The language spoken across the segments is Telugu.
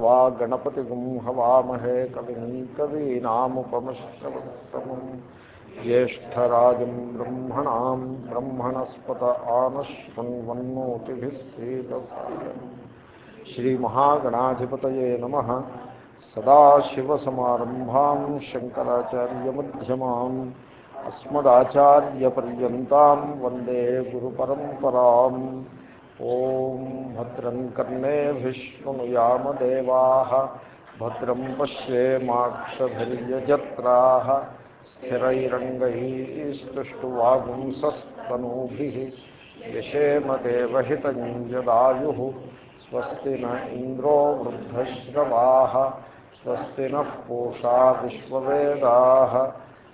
वा गणपतिगुं हवामहे कविं कवीनामुपमश्रवत्तमम्। ज्येष्ठराजं ब्रह्मणां ब्रह्मणस्पत आनश्वन्वन्नोतिभिः सीदस्तिम् श्रीमहागणाधिपतये नमः। सदाशिवसमारम्भां शङ्कराचार्यमध्यमाम्, अस्मदाचार्यपर्यन्तां वंदे गुरुपरम्पराम्। ॐ भद्रं कर्णेभिष्णुयामदेवाः भद्रं पश्येमाक्षधैर्यजत्राः स्थिरैरङ्गैस्तुष्टुवागुंसस्तनूभिः यशेमदेवहितं यदायुः स्वस्ति न इन्द्रो वृद्धश्रवाः, स्वस्ति नः पूषा विश्ववेदाः,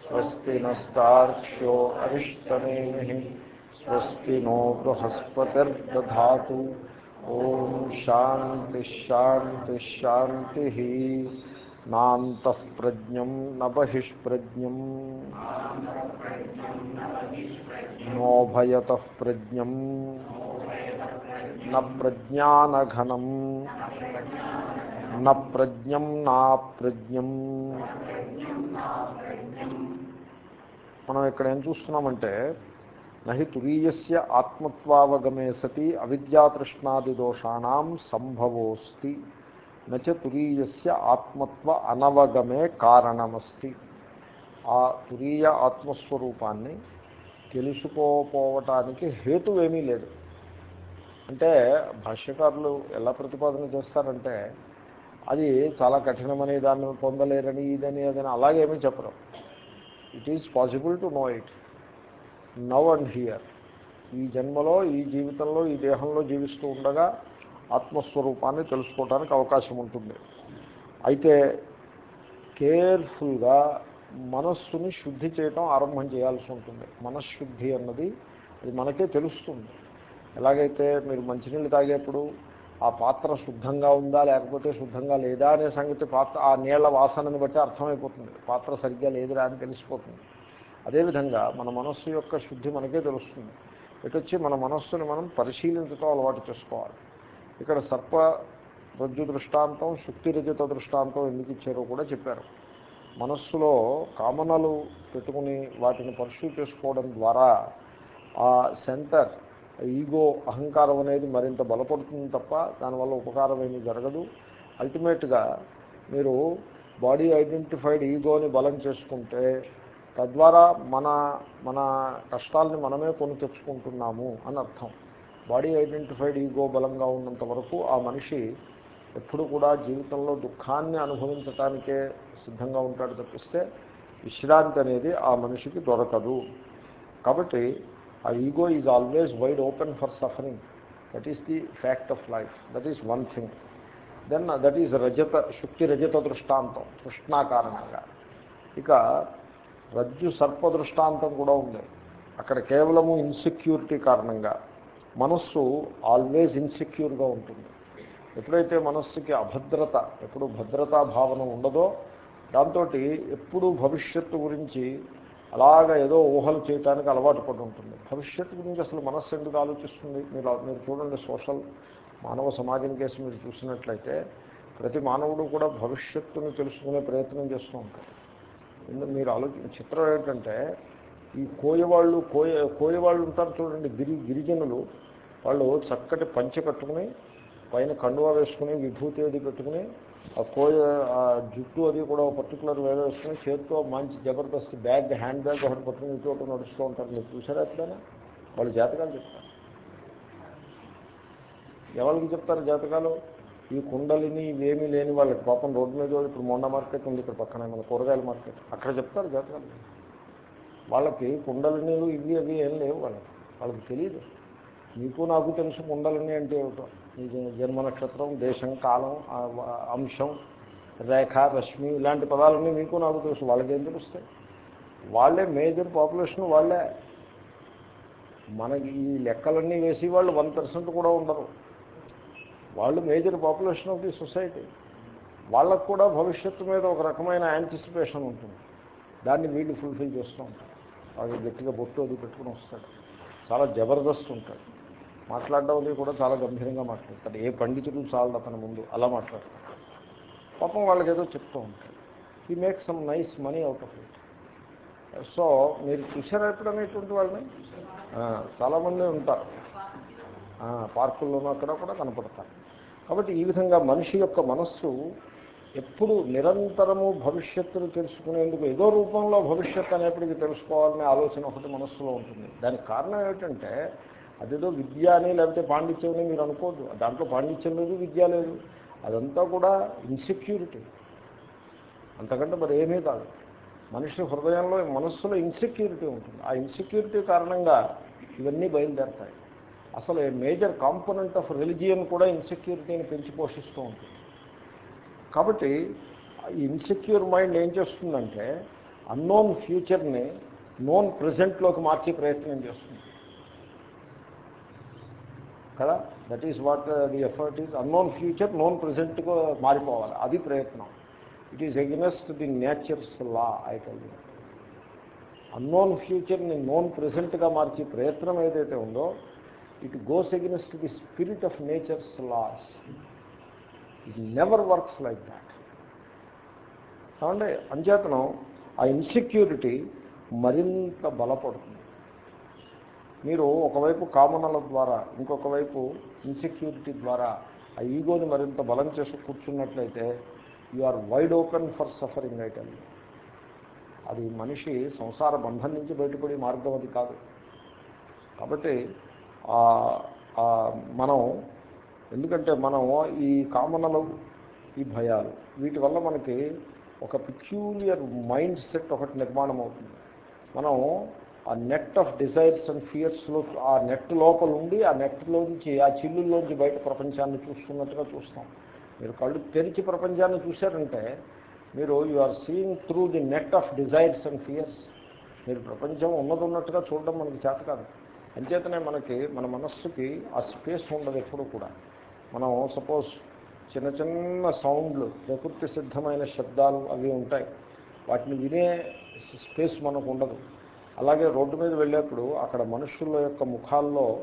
स्वस्ति नस्तार्क्ष्यो अरिष्टनेमिः। स्वस्ति नो बृहस्पति ओम शांति शांति शांति नात प्रज्ञ न बहिष्प्रज्ञ। नोभयत प्रज्ञ न न प्रज्ञ మనం ఇక్కడ ఏం చూస్తున్నామంటే నహి తురీయస్య ఆత్మత్వావగమే సతి అవిద్యాతృష్ణాదిదోషాణం సంభవోస్తి. నచ తురీయస్య ఆత్మత్వ అనవగమే కారణమస్తి. ఆ తురీయ ఆత్మస్వరూపాన్ని తెలుసుకోపోవటానికి హేతువేమీ లేదు. అంటే భాష్యకారులు ఎలా ప్రతిపాదన చేస్తారంటే అది చాలా కఠినమని దాన్ని పొందలేరని ఇదని అదని అలాగేమీ చెప్పరు. It is possible to know it now and here. ఈ జన్మలో ఈ జీవితంలో ఈ దేహంలో జీవిస్తూ ఉండగా ఆత్మస్వరూపాన్ని తెలుసుకోవడానికి అవకాశం ఉంటుంది. అయితే కేర్ఫుల్గా మనస్సుని శుద్ధి చేయటం ఆరంభం చేయాల్సి ఉంటుంది. మనశ్శుద్ధి అన్నది అది మనకే తెలుస్తుంది. ఎలాగైతే మీరు మంచినీళ్ళు తాగేప్పుడు ఆ పాత్ర శుద్ధంగా ఉందా లేకపోతే శుద్ధంగా లేదా అనే సంగతి పాత్ర ఆ నీళ్ళ వాసనని బట్టి అర్థమైపోతుంది. పాత్ర సరిగ్గా లేదురా అని తెలిసిపోతుంది. అదేవిధంగా మన మనస్సు యొక్క శుద్ధి మనకే తెలుస్తుంది. ఇటొచ్చి మన మనస్సుని మనం పరిశీలించటం అలవాటు చేసుకోవాలి. ఇక్కడ సర్ప రజ్జు దృష్టాంతం శుక్తి రజత దృష్టాంతం ఎందుకు ఇచ్చారో కూడా చెప్పారు. మనస్సులో కామనలు పెట్టుకుని వాటిని పర్సూ చేసుకోవడం ద్వారా ఆ సెంటర్ ఈగో అహంకారం అనేది మరింత బలపడుతుంది తప్ప దానివల్ల ఉపకారం ఏమీ జరగదు. అల్టిమేట్గా మీరు బాడీ ఐడెంటిఫైడ్ ఈగోని బలం చేసుకుంటే తద్వారా మన మన కష్టాలని మనమే కొని తెచ్చుకుంటున్నాము అని అర్థం. బాడీ ఐడెంటిఫైడ్ ఈగో బలంగా ఉన్నంత వరకు ఆ మనిషి ఎప్పుడు కూడా జీవితంలో దుఃఖాన్ని అనుభవించటానికే సిద్ధంగా ఉంటాడు తప్పిస్తే విశ్రాంతి అనేది ఆ మనిషికి దొరకదు. కాబట్టి ఆ ego is always wide open for suffering. That is the fact of life. That is one thing. Then that is రజత శుక్తి రజత దృష్టాంతం కృష్ణా కారణంగా. ఇక రజ్జు సర్ప దృష్టాంతం కూడా ఉంది. అక్కడ కేవలము ఇన్సెక్యూరిటీ కారణంగా. మనస్సు ఆల్వేజ్ ఇన్సెక్యూర్గా ఉంటుంది. ఎప్పుడైతే మనస్సుకి అభద్రత ఎప్పుడు భద్రతా భావన ఉండదో దాంతో ఎప్పుడు భవిష్యత్తు గురించి అలాగ ఏదో ఊహలు చేయడానికి అలవాటు పడి ఉంటుంది. భవిష్యత్తు గురించి అసలు మనస్సు ఎందుకు ఆలోచిస్తుంది? మీరు మీరు చూడండి సోషల్ మానవ సమాజం కేసు మీరు చూసినట్లయితే ప్రతి మానవుడు కూడా భవిష్యత్తును తెలుసుకునే ప్రయత్నం చేస్తూ ఉంటాడు. మీరు ఆలోచి చిత్రం ఏంటంటే ఈ కోయవాళ్ళు కోయ కోయవాళ్ళు ఉంటారు చూడండి గిరి గిరిజనులు. వాళ్ళు చక్కటి పంచె కట్టుకుని పైన కండువా వేసుకుని విభూతి అది పెట్టుకుని ఆ కోయ ఆ జుట్టు అది కూడా పర్టికులర్ వేరే వేసుకుని చేతితో మంచి జబర్దస్త్ బ్యాగ్ హ్యాండ్ బ్యాగ్ ఒకటి పట్టుకుని ఇటు ఒకటి నడుస్తూ ఉంటారు. మీరు చూసారా ఎట్లయినా వాళ్ళు జాతకాలు చెప్తారు. ఎవరికి చెప్తారు జాతకాలు? ఈ కుండలిని ఇవేమీ లేని వాళ్ళకి పాపం రోడ్డు మీద ఇప్పుడు మొండ మార్కెట్ ఉంది ఇక్కడ పక్కన మన కూరగాయల మార్కెట్. అక్కడ చెప్తారు జాతకాలు. వాళ్ళకి కుండలినీలు ఇవి అవి ఏం లేవు వాళ్ళకి. వాళ్ళకి తెలియదు మీకు నాకు తెలుసు కుండలిని అంటే ఏమిటో. ఈ జన్మ నక్షత్రం దేశం కాలం అంశం రేఖ రశ్మి ఇలాంటి పదాలన్నీ మీకు నాకు తెలుసు. వాళ్ళకేం తెలుస్తాయి? వాళ్ళే మేజర్ పాపులేషన్ వాళ్ళే. మనకి ఈ లెక్కలన్నీ వేసి వాళ్ళు వన్ పర్సెంట్ కూడా ఉండరు. వాళ్ళు major population of the society. వాళ్ళకు కూడా భవిష్యత్తు మీద ఒక రకమైన యాంటిసిపేషన్ ఉంటుంది. దాన్ని వీళ్ళు ఫుల్ఫిల్ చేస్తూ ఉంటారు. వాళ్ళు గట్టిగా బొట్టు అది పెట్టుకుని వస్తాడు. చాలా జబర్దస్త్ ఉంటాడు. మాట్లాడడం కూడా చాలా గంభీరంగా మాట్లాడతాడు. ఏ పండితుడు చాలదు అతని ముందు అలా మాట్లాడతాడు. పాపం వాళ్ళకి ఏదో చెప్తూ ఉంటాడు. ఈ make some nice money out of it so మీరు చూసారా ఎప్పుడనేటువంటి వాళ్ళని? చాలామంది ఉంటారు. పార్కుల్లోనూ అక్కడ కూడా కనపడతారు. కాబట్టి ఈ విధంగా మనిషి యొక్క మనస్సు ఎప్పుడు నిరంతరము భవిష్యత్తును తెలుసుకునేందుకు ఏదో రూపంలో భవిష్యత్తు అనేప్పటికీ తెలుసుకోవాలనే ఆలోచన ఒకటి మనస్సులో ఉంటుంది. దానికి కారణం ఏమిటంటే అదేదో విద్య అని లేకపోతే పాండిత్యం అని మీరు అనుకోవద్దు దాంట్లో పాండిత్యం లేదు విద్య లేదు. అదంతా కూడా ఇన్సెక్యూరిటీ అంతకంటే మరి ఏమీ కాదు. మనిషి హృదయంలో మనస్సులో ఇన్సెక్యూరిటీ ఉంటుంది. ఆ ఇన్సెక్యూరిటీ కారణంగా ఇవన్నీ బయలుదేరతాయి. అసలు మేజర్ కాంపోనెంట్ ఆఫ్ రిలిజియన్ కూడా ఇన్సెక్యూరిటీని పెంచి పోషిస్తూ ఉంటుంది. కాబట్టి ఈ ఇన్సెక్యూర్ మైండ్ ఏం చేస్తుందంటే అన్నోన్ ఫ్యూచర్ని నోన్ ప్రజెంట్లోకి మార్చే ప్రయత్నం చేస్తుంది. కదా? That is what the effort is unknown future known ప్రజెంట్గా మారిపోవాలి. అది ప్రయత్నం. It is against the nature's law I unknown ఫ్యూచర్ని నోన్ ప్రజెంట్గా మార్చే ప్రయత్నం ఏదైతే ఉందో it goes against the spirit of nature's laws. It never works like that. కాబట్టి అంచేతనం ఆ ఇన్సెక్యూరిటీ మరింత బలపడుతుంది. మీరు ఒకవైపు కామనల ద్వారా ఇంకొక వైపు ఇన్సెక్యూరిటీ ద్వారా ఆ ఈగోని మరింత బలం చేసి కూర్చున్నట్లయితే you are wide open for suffering item అది మనిషి సంసార బంధం నుంచి బయటపడే మార్గం అది కాదు. కాబట్టి మనం ఎందుకంటే మనం ఈ కామనలు ఈ భయాలు వీటి వల్ల మనకి ఒక పిక్యూలియర్ మైండ్ సెట్ ఒకటి నిర్మాణం అవుతుంది. మనం ఆ నెట్ ఆఫ్ డిజైర్స్ అండ్ ఫియర్స్లో ఆ నెట్ లోపల ఉండి ఆ నెట్లోంచి ఆ చిల్లుల్లోంచి బయట ప్రపంచాన్ని చూస్తున్నట్టుగా చూస్తాం. మీరు కళ్ళు తెరిచి ప్రపంచాన్ని చూశారంటే మీరు you are seeing through the net of desires and fears మీరు ప్రపంచం ఉన్నది ఉన్నట్టుగా చూడడం మనకి చేత కాదు. అంచేతనే మనకి మన మనస్సుకి ఆ స్పేస్ ఉండదు ఎప్పుడు కూడా. మనం సపోజ్ చిన్న చిన్న సౌండ్లు ప్రకృతి సిద్ధమైన శబ్దాలు అవి ఉంటాయి. వాటిని వినే స్పేస్ మనకు ఉండదు. అలాగే రోడ్డు మీద వెళ్ళేప్పుడు అక్కడ మనుషుల యొక్క ముఖాల్లో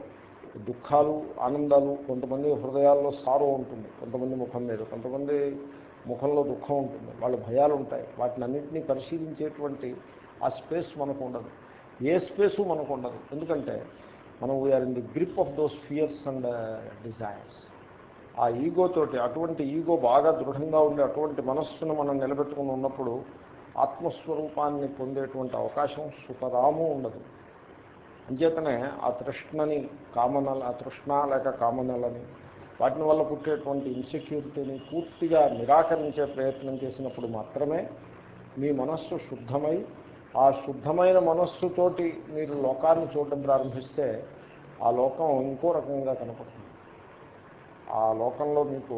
దుఃఖాలు ఆనందాలు కొంతమంది హృదయాల్లో సారో ఉంటుంది. కొంతమంది ముఖం మీద కొంతమంది ముఖంలో దుఃఖం ఉంటుంది. వాళ్ళ భయాలు ఉంటాయి వాటిని అన్నింటినీ పరిశీలించేటువంటి ఆ స్పేస్ మనకు ఉండదు. ఏ స్పేసు మనకు ఉండదు ఎందుకంటే మనం we're in the grip of those fears and desires ఆ ఈగోతోటి అటువంటి ఈగో బాగా దృఢంగా ఉండే అటువంటి మనస్సును మనం నిలబెట్టుకుని ఉన్నప్పుడు ఆత్మస్వరూపాన్ని పొందేటువంటి అవకాశం సుఖరాము ఉండదు. అంచేతనే ఆ తృష్ణని కామనల ఆ తృష్ణ లేక కామనలని వాటిని వల్ల పుట్టేటువంటి ఇన్సెక్యూరిటీని పూర్తిగా నిరాకరించే ప్రయత్నం చేసినప్పుడు మాత్రమే మీ మనస్సు శుద్ధమై ఆ శుద్ధమైన మనస్సుతోటి మీరు లోకాన్ని చూడడం ప్రారంభిస్తే ఆ లోకం ఇంకో రకంగా కనపడుతుంది. ఆ లోకంలో మీకు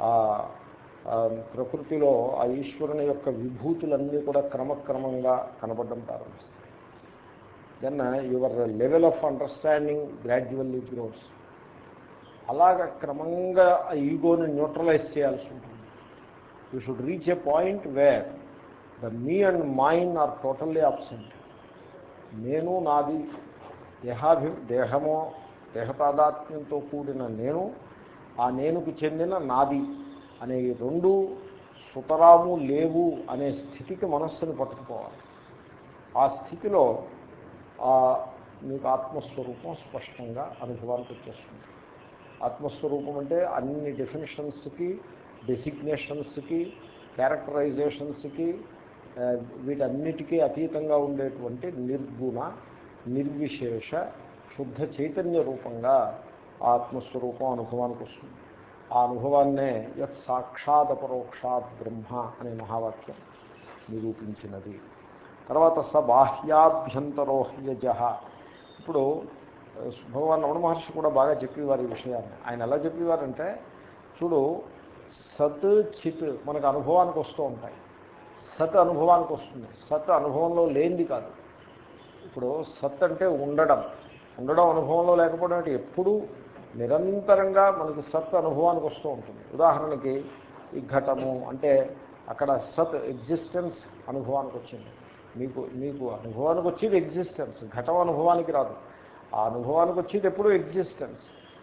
ఆ ప్రకృతిలో ఆ ఈశ్వరుని యొక్క విభూతులన్నీ కూడా క్రమక్రమంగా కనపడడం ప్రారంభిస్తాయి. Then your level of understanding gradually grows. అలాగ క్రమంగా ఆ ఈగోని న్యూట్రలైజ్ చేయాల్సి ఉంటుంది. You should reach a point where the me and mind are totally absent నేను నాది దేహాభి దేహమో దేహతాదాత్మ్యంతో కూడిన నేను ఆ నేనుకు చెందిన నాది అనే ఈ రెండు సుతరాము లేవు అనే స్థితికి మనస్సును పట్టుకుపోవాలి. ఆ స్థితిలో ఆ మీకు ఆత్మస్వరూపం స్పష్టంగా అనుభవానికి వచ్చేస్తుంది. ఆత్మస్వరూపం అంటే అన్ని డెఫినేషన్స్కి డెసిగ్నేషన్స్కి క్యారెక్టరైజేషన్స్కి వీటన్నిటికీ అతీతంగా ఉండేటువంటి నిర్గుణ నిర్విశేష శుద్ధ చైతన్య రూపంగా ఆత్మస్వరూపం అనుభవానికి వస్తుంది. ఆ అనుభవాన్నే యత్ సాక్షాత్ అపరోక్షాత్ బ్రహ్మ అనే మహావాక్యం నిరూపించినది. తర్వాత స బాహ్యాభ్యంతరోహ్యజ. ఇప్పుడు భగవాన్ రమణ మహర్షి కూడా బాగా చెప్పేవారు ఈ విషయాన్ని. ఆయన ఎలా చెప్పేవారంటే చూడు సత్ చిత్ మనకు అనుభవానికి వస్తూ ఉంటాయి. సత్ అనుభవానికి వస్తుంది. సత్ అనుభవంలో లేనిది కాదు. ఇప్పుడు సత్ అంటే ఉండడం. ఉండడం అనుభవంలో లేకపోవడం అంటే ఎప్పుడూ నిరంతరంగా మనకి సత్ అనుభవానికి వస్తూ ఉంటుంది. ఉదాహరణకి ఈ ఘటము అంటే అక్కడ సత్ ఎగ్జిస్టెన్స్ అనుభవానికి వచ్చింది. మీకు మీకు అనుభవానికి వచ్చేది ఎగ్జిస్టెన్స్ ఘటం అనుభవానికి రాదు. ఆ అనుభవానికి వచ్చేది ఎప్పుడూ ఎగ్జిస్టెన్స్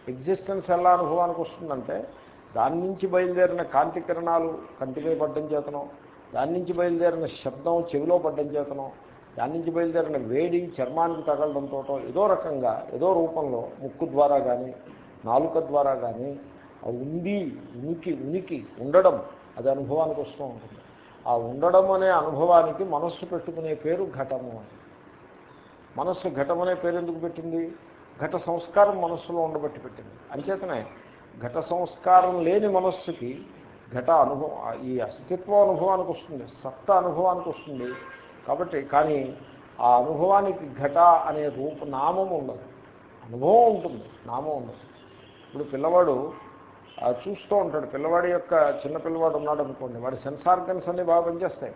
ఎగ్జిస్టెన్స్ ఎలా అనుభవానికి వస్తుందంటే దాని నుంచి బయలుదేరిన కాంతి కిరణాలు కంటిపై పడ్డం చేతనం దాని నుంచి బయలుదేరిన శబ్దం చెవిలో పడ్డం చేతనం దాని నుంచి బయలుదేరిన వేడి చర్మానికి తగలడంతో ఏదో రకంగా ఏదో రూపంలో ముక్కు ద్వారా కానీ నాలుక ద్వారా కానీ ఆ ఉంది ఉనికి ఉనికి ఉండడం అది అనుభవానికి వస్తూ ఉంటుంది. ఆ ఉండడం అనే అనుభవానికి మనస్సు పెట్టుకునే పేరు ఘటము అని. మనస్సు ఘటం అనే పేరు ఎందుకు పెట్టింది? ఘట సంస్కారం మనస్సులో ఉండబట్టి పెట్టింది. అంచేతనే ఘట సంస్కారం లేని మనస్సుకి ఘట అనుభవం ఈ అస్తిత్వ అనుభవానికి వస్తుంది సత్త అనుభవానికి వస్తుంది. కాబట్టి కానీ ఆ అనుభవానికి ఘట అనే రూప నామం ఉండదు. అనుభవం ఉంటుంది నామం ఉండదు. ఇప్పుడు పిల్లవాడు చూస్తూ ఉంటాడు. పిల్లవాడి యొక్క చిన్న పిల్లవాడు ఉన్నాడు అనుకోండి వాడి సెన్స్ ఆర్గన్స్ అన్నీ బాగా పనిచేస్తాయి.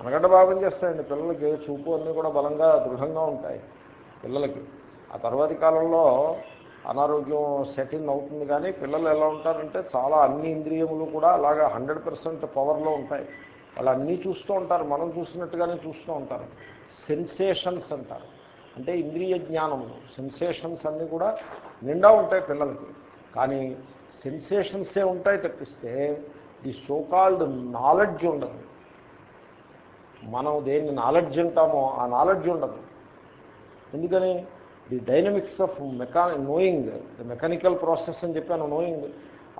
మనగడ్డ బాగా పనిచేస్తాయండి. పిల్లలకి చూపు అన్నీ కూడా బలంగా దృఢంగా ఉంటాయి పిల్లలకి. ఆ తర్వాతి కాలంలో అనారోగ్యం సెటిల్ అవుతుంది కానీ పిల్లలు ఎలా ఉంటారంటే చాలా అన్ని ఇంద్రియములు కూడా అలాగా హండ్రెడ్ పర్సెంట్ పవర్లో ఉంటాయి. వాళ్ళు అన్నీ చూస్తూ ఉంటారు. మనం చూసినట్టుగానే చూస్తూ ఉంటారు. సెన్సేషన్స్ అంటారు. అంటే ఇంద్రియ జ్ఞానములు. సెన్సేషన్స్ అన్నీ కూడా నిండా ఉంటాయి పిల్లలకి. కానీ సెన్సేషన్సే ఉంటాయి తప్పిస్తే ది సోకాల్డ్ నాలెడ్జ్ ఉండదు. మనం దేన్ని నాలెడ్జ్ అంటామో ఆ నాలెడ్జ్ ఉండదు. ఎందుకని? ది డైనమిక్స్ ఆఫ్ మెకా నోయింగ్ ద మెకానికల్ ప్రాసెస్ అని చెప్పాను నోయింగ్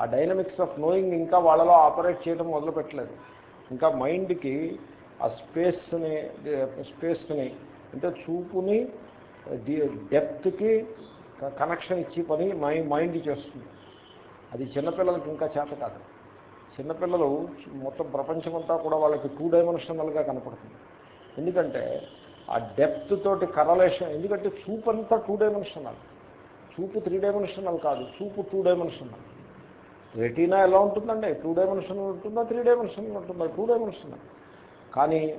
ఆ డైనమిక్స్ ఆఫ్ నోయింగ్ ఇంకా వాళ్ళలో ఆపరేట్ చేయడం మొదలు పెట్టలేదు ఇంకా మైండ్కి ఆ స్పేస్ని స్పేస్ని అంటే చూపుని డెప్త్కి కనెక్షన్ ఇచ్చి పని మై మైండ్ చేస్తుంది. అది చిన్నపిల్లలకి ఇంకా చేత కాదు. చిన్నపిల్లలు మొత్తం ప్రపంచమంతా కూడా వాళ్ళకి టూ డైమెన్షనల్గా కనపడుతుంది. ఎందుకంటే ఆ డెప్త్ తోటి కరలేషన్ ఎందుకంటే చూపు అంతా టూ డైమెన్షనల్ చూపు త్రీ డైమెన్షనల్ కాదు చూపు టూ డైమెన్షనల్ రెటీనా ఎలా ఉంటుందండి? టూ డైమెన్షనల్ ఉంటుందా త్రీ డైమెన్షనల్ ఉంటుందా? టూ డైమెన్షనల్ కానీ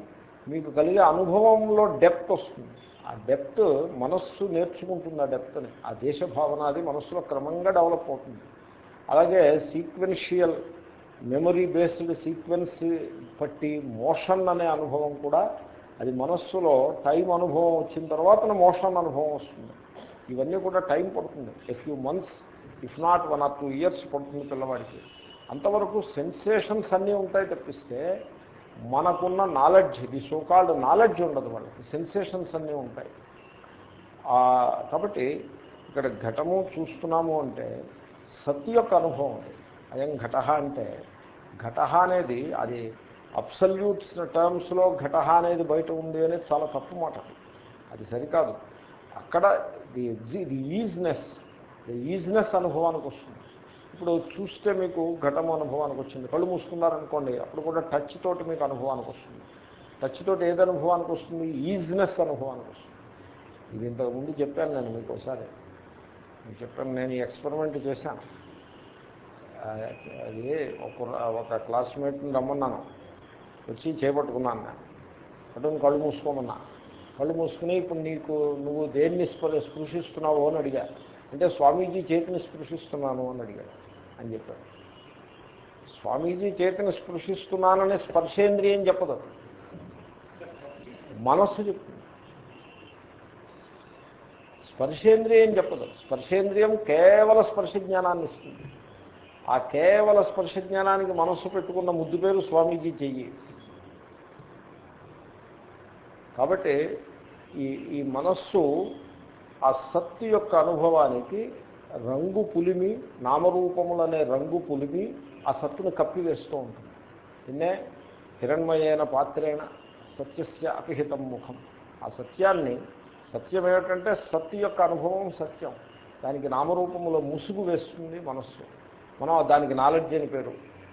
మీకు కలిగే అనుభవంలో డెప్త్ వస్తుంది. ఆ డెప్త్ మనస్సు నేర్చుకుంటుంది ఆ డెప్త్ని. ఆ దేశ భావన అది మనస్సులో క్రమంగా డెవలప్ అవుతుంది. అలాగే సీక్వెన్షియల్ మెమరీ బేస్డ్ సీక్వెన్స్ పట్టి మోషన్ అనే అనుభవం కూడా అది మనస్సులో టైం అనుభవం వచ్చిన తర్వాత మోషన్ అనుభవం వస్తుంది. ఇవన్నీ కూడా టైం పడుతుంది. A few months if not one or two years పడుతుంది పిల్లవాడికి. అంతవరకు సెన్సేషన్స్ అన్నీ ఉంటాయి తప్పిస్తే మనకున్న నాలెడ్జ్ ది సోకాల్డ్ నాలెడ్జ్ ఉండదు వాళ్ళకి. సెన్సేషన్స్ అన్నీ ఉంటాయి. కాబట్టి ఇక్కడ ఘటము చూస్తున్నాము అంటే సత్ యొక్క అనుభవం అది. అయం ఘట అంటే ఘట అనేది అది అబ్సల్యూట్స్ టర్మ్స్లో ఘట అనేది బయట ఉంది అనేది చాలా తప్పు మాట అది. సరికాదు. అక్కడ ది ఎగ్జి ది ఈజ్నెస్ ది ఈజ్నెస్ అనుభవానికి వస్తుంది. ఇప్పుడు చూస్తే మీకు ఘటము అనుభవానికి వచ్చింది. కళ్ళు మూసుకున్నారనుకోండి అప్పుడు కూడా టచ్ తోటి మీకు అనుభవానికి వస్తుంది. టచ్ తోటి ఏది అనుభవానికి వస్తుంది? ఈజ్నెస్ అనుభవానికి వస్తుంది. ఇది ఇంతకుముందు చెప్పాను నేను మీకు ఒకసారి మీకు చెప్పాను నేను ఎక్స్పెరిమెంట్ చేశాను. అది ఒక ఒక క్లాస్మేట్ని రమ్మన్నాను. వచ్చి చేపట్టుకున్నాను నేను. అటు కళ్ళు మూసుకోమన్నా. కళ్ళు మూసుకుని ఇప్పుడు నీకు నువ్వు దేన్ని స్పృశిస్తున్నావు అని అడిగా. అంటే స్వామీజీ చేతిని స్పృశిస్తున్నాను అని అడిగాడు. అని చెప్పాడు. స్వామీజీ చేతిని స్పృశిస్తున్నానని స్పర్శేంద్రియం చెప్పదు. మనస్సు చెప్తుంది. స్పర్శేంద్రియం చెప్పదు. స్పర్శేంద్రియం కేవల స్పర్శ జ్ఞానాన్ని ఇస్తుంది. ఆ కేవల స్పర్శ జ్ఞానానికి మనస్సు పెట్టుకున్న ముద్దు పేరు స్వామీజీ చెయ్యి. కాబట్టి ఈ ఈ మనస్సు ఆ సత్తు యొక్క అనుభవానికి రంగు పులిమి నామరూపములనే రంగు పులిమి ఆ సత్తును కప్పివేస్తూ ఉంటుంది. నిన్నే హిరణ్మయైన పాత్రేణ సత్యస్య అపిహితం ముఖం. ఆ సత్యాన్ని సత్యం ఏమిటంటే సత్తు యొక్క అనుభవం సత్యం. దానికి నామరూపములో ముసుగు వేస్తుంది మనస్సు. మనం దానికి నాలెడ్జ్ అని పేరు.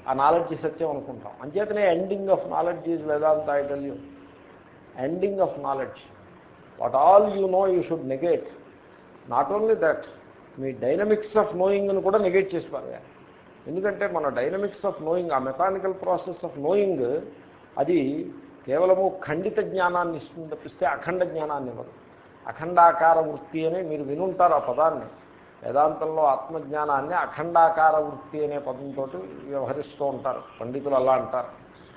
ఆ నాలెడ్జ్ సత్యం అనుకుంటాం. అంచేతనే ending of knowledge is Vedanta I ending of knowledge what all you know you should negate not only that me dynamics of నోయింగ్ను కూడా నెగేట్ చేసి పారేయాలి ఎందుకంటే మన డైనమిక్స్ ఆఫ్ నోయింగ్ ఆ మెకానికల్ ప్రాసెస్ ఆఫ్ నోయింగ్ అది కేవలము ఖండిత జ్ఞానాన్ని ఇస్తుంది తప్పిస్తే అఖండ జ్ఞానాన్ని ఇవ్వదు. అఖండాకార వృత్తి అని మీరు వినుంటారు ఆ పదాన్ని. వేదాంతంలో ఆత్మజ్ఞానాన్ని అఖండాకార వృత్తి అనే పదంతో వ్యవహరిస్తూ ఉంటారు. పండితులు అలా అంటారు.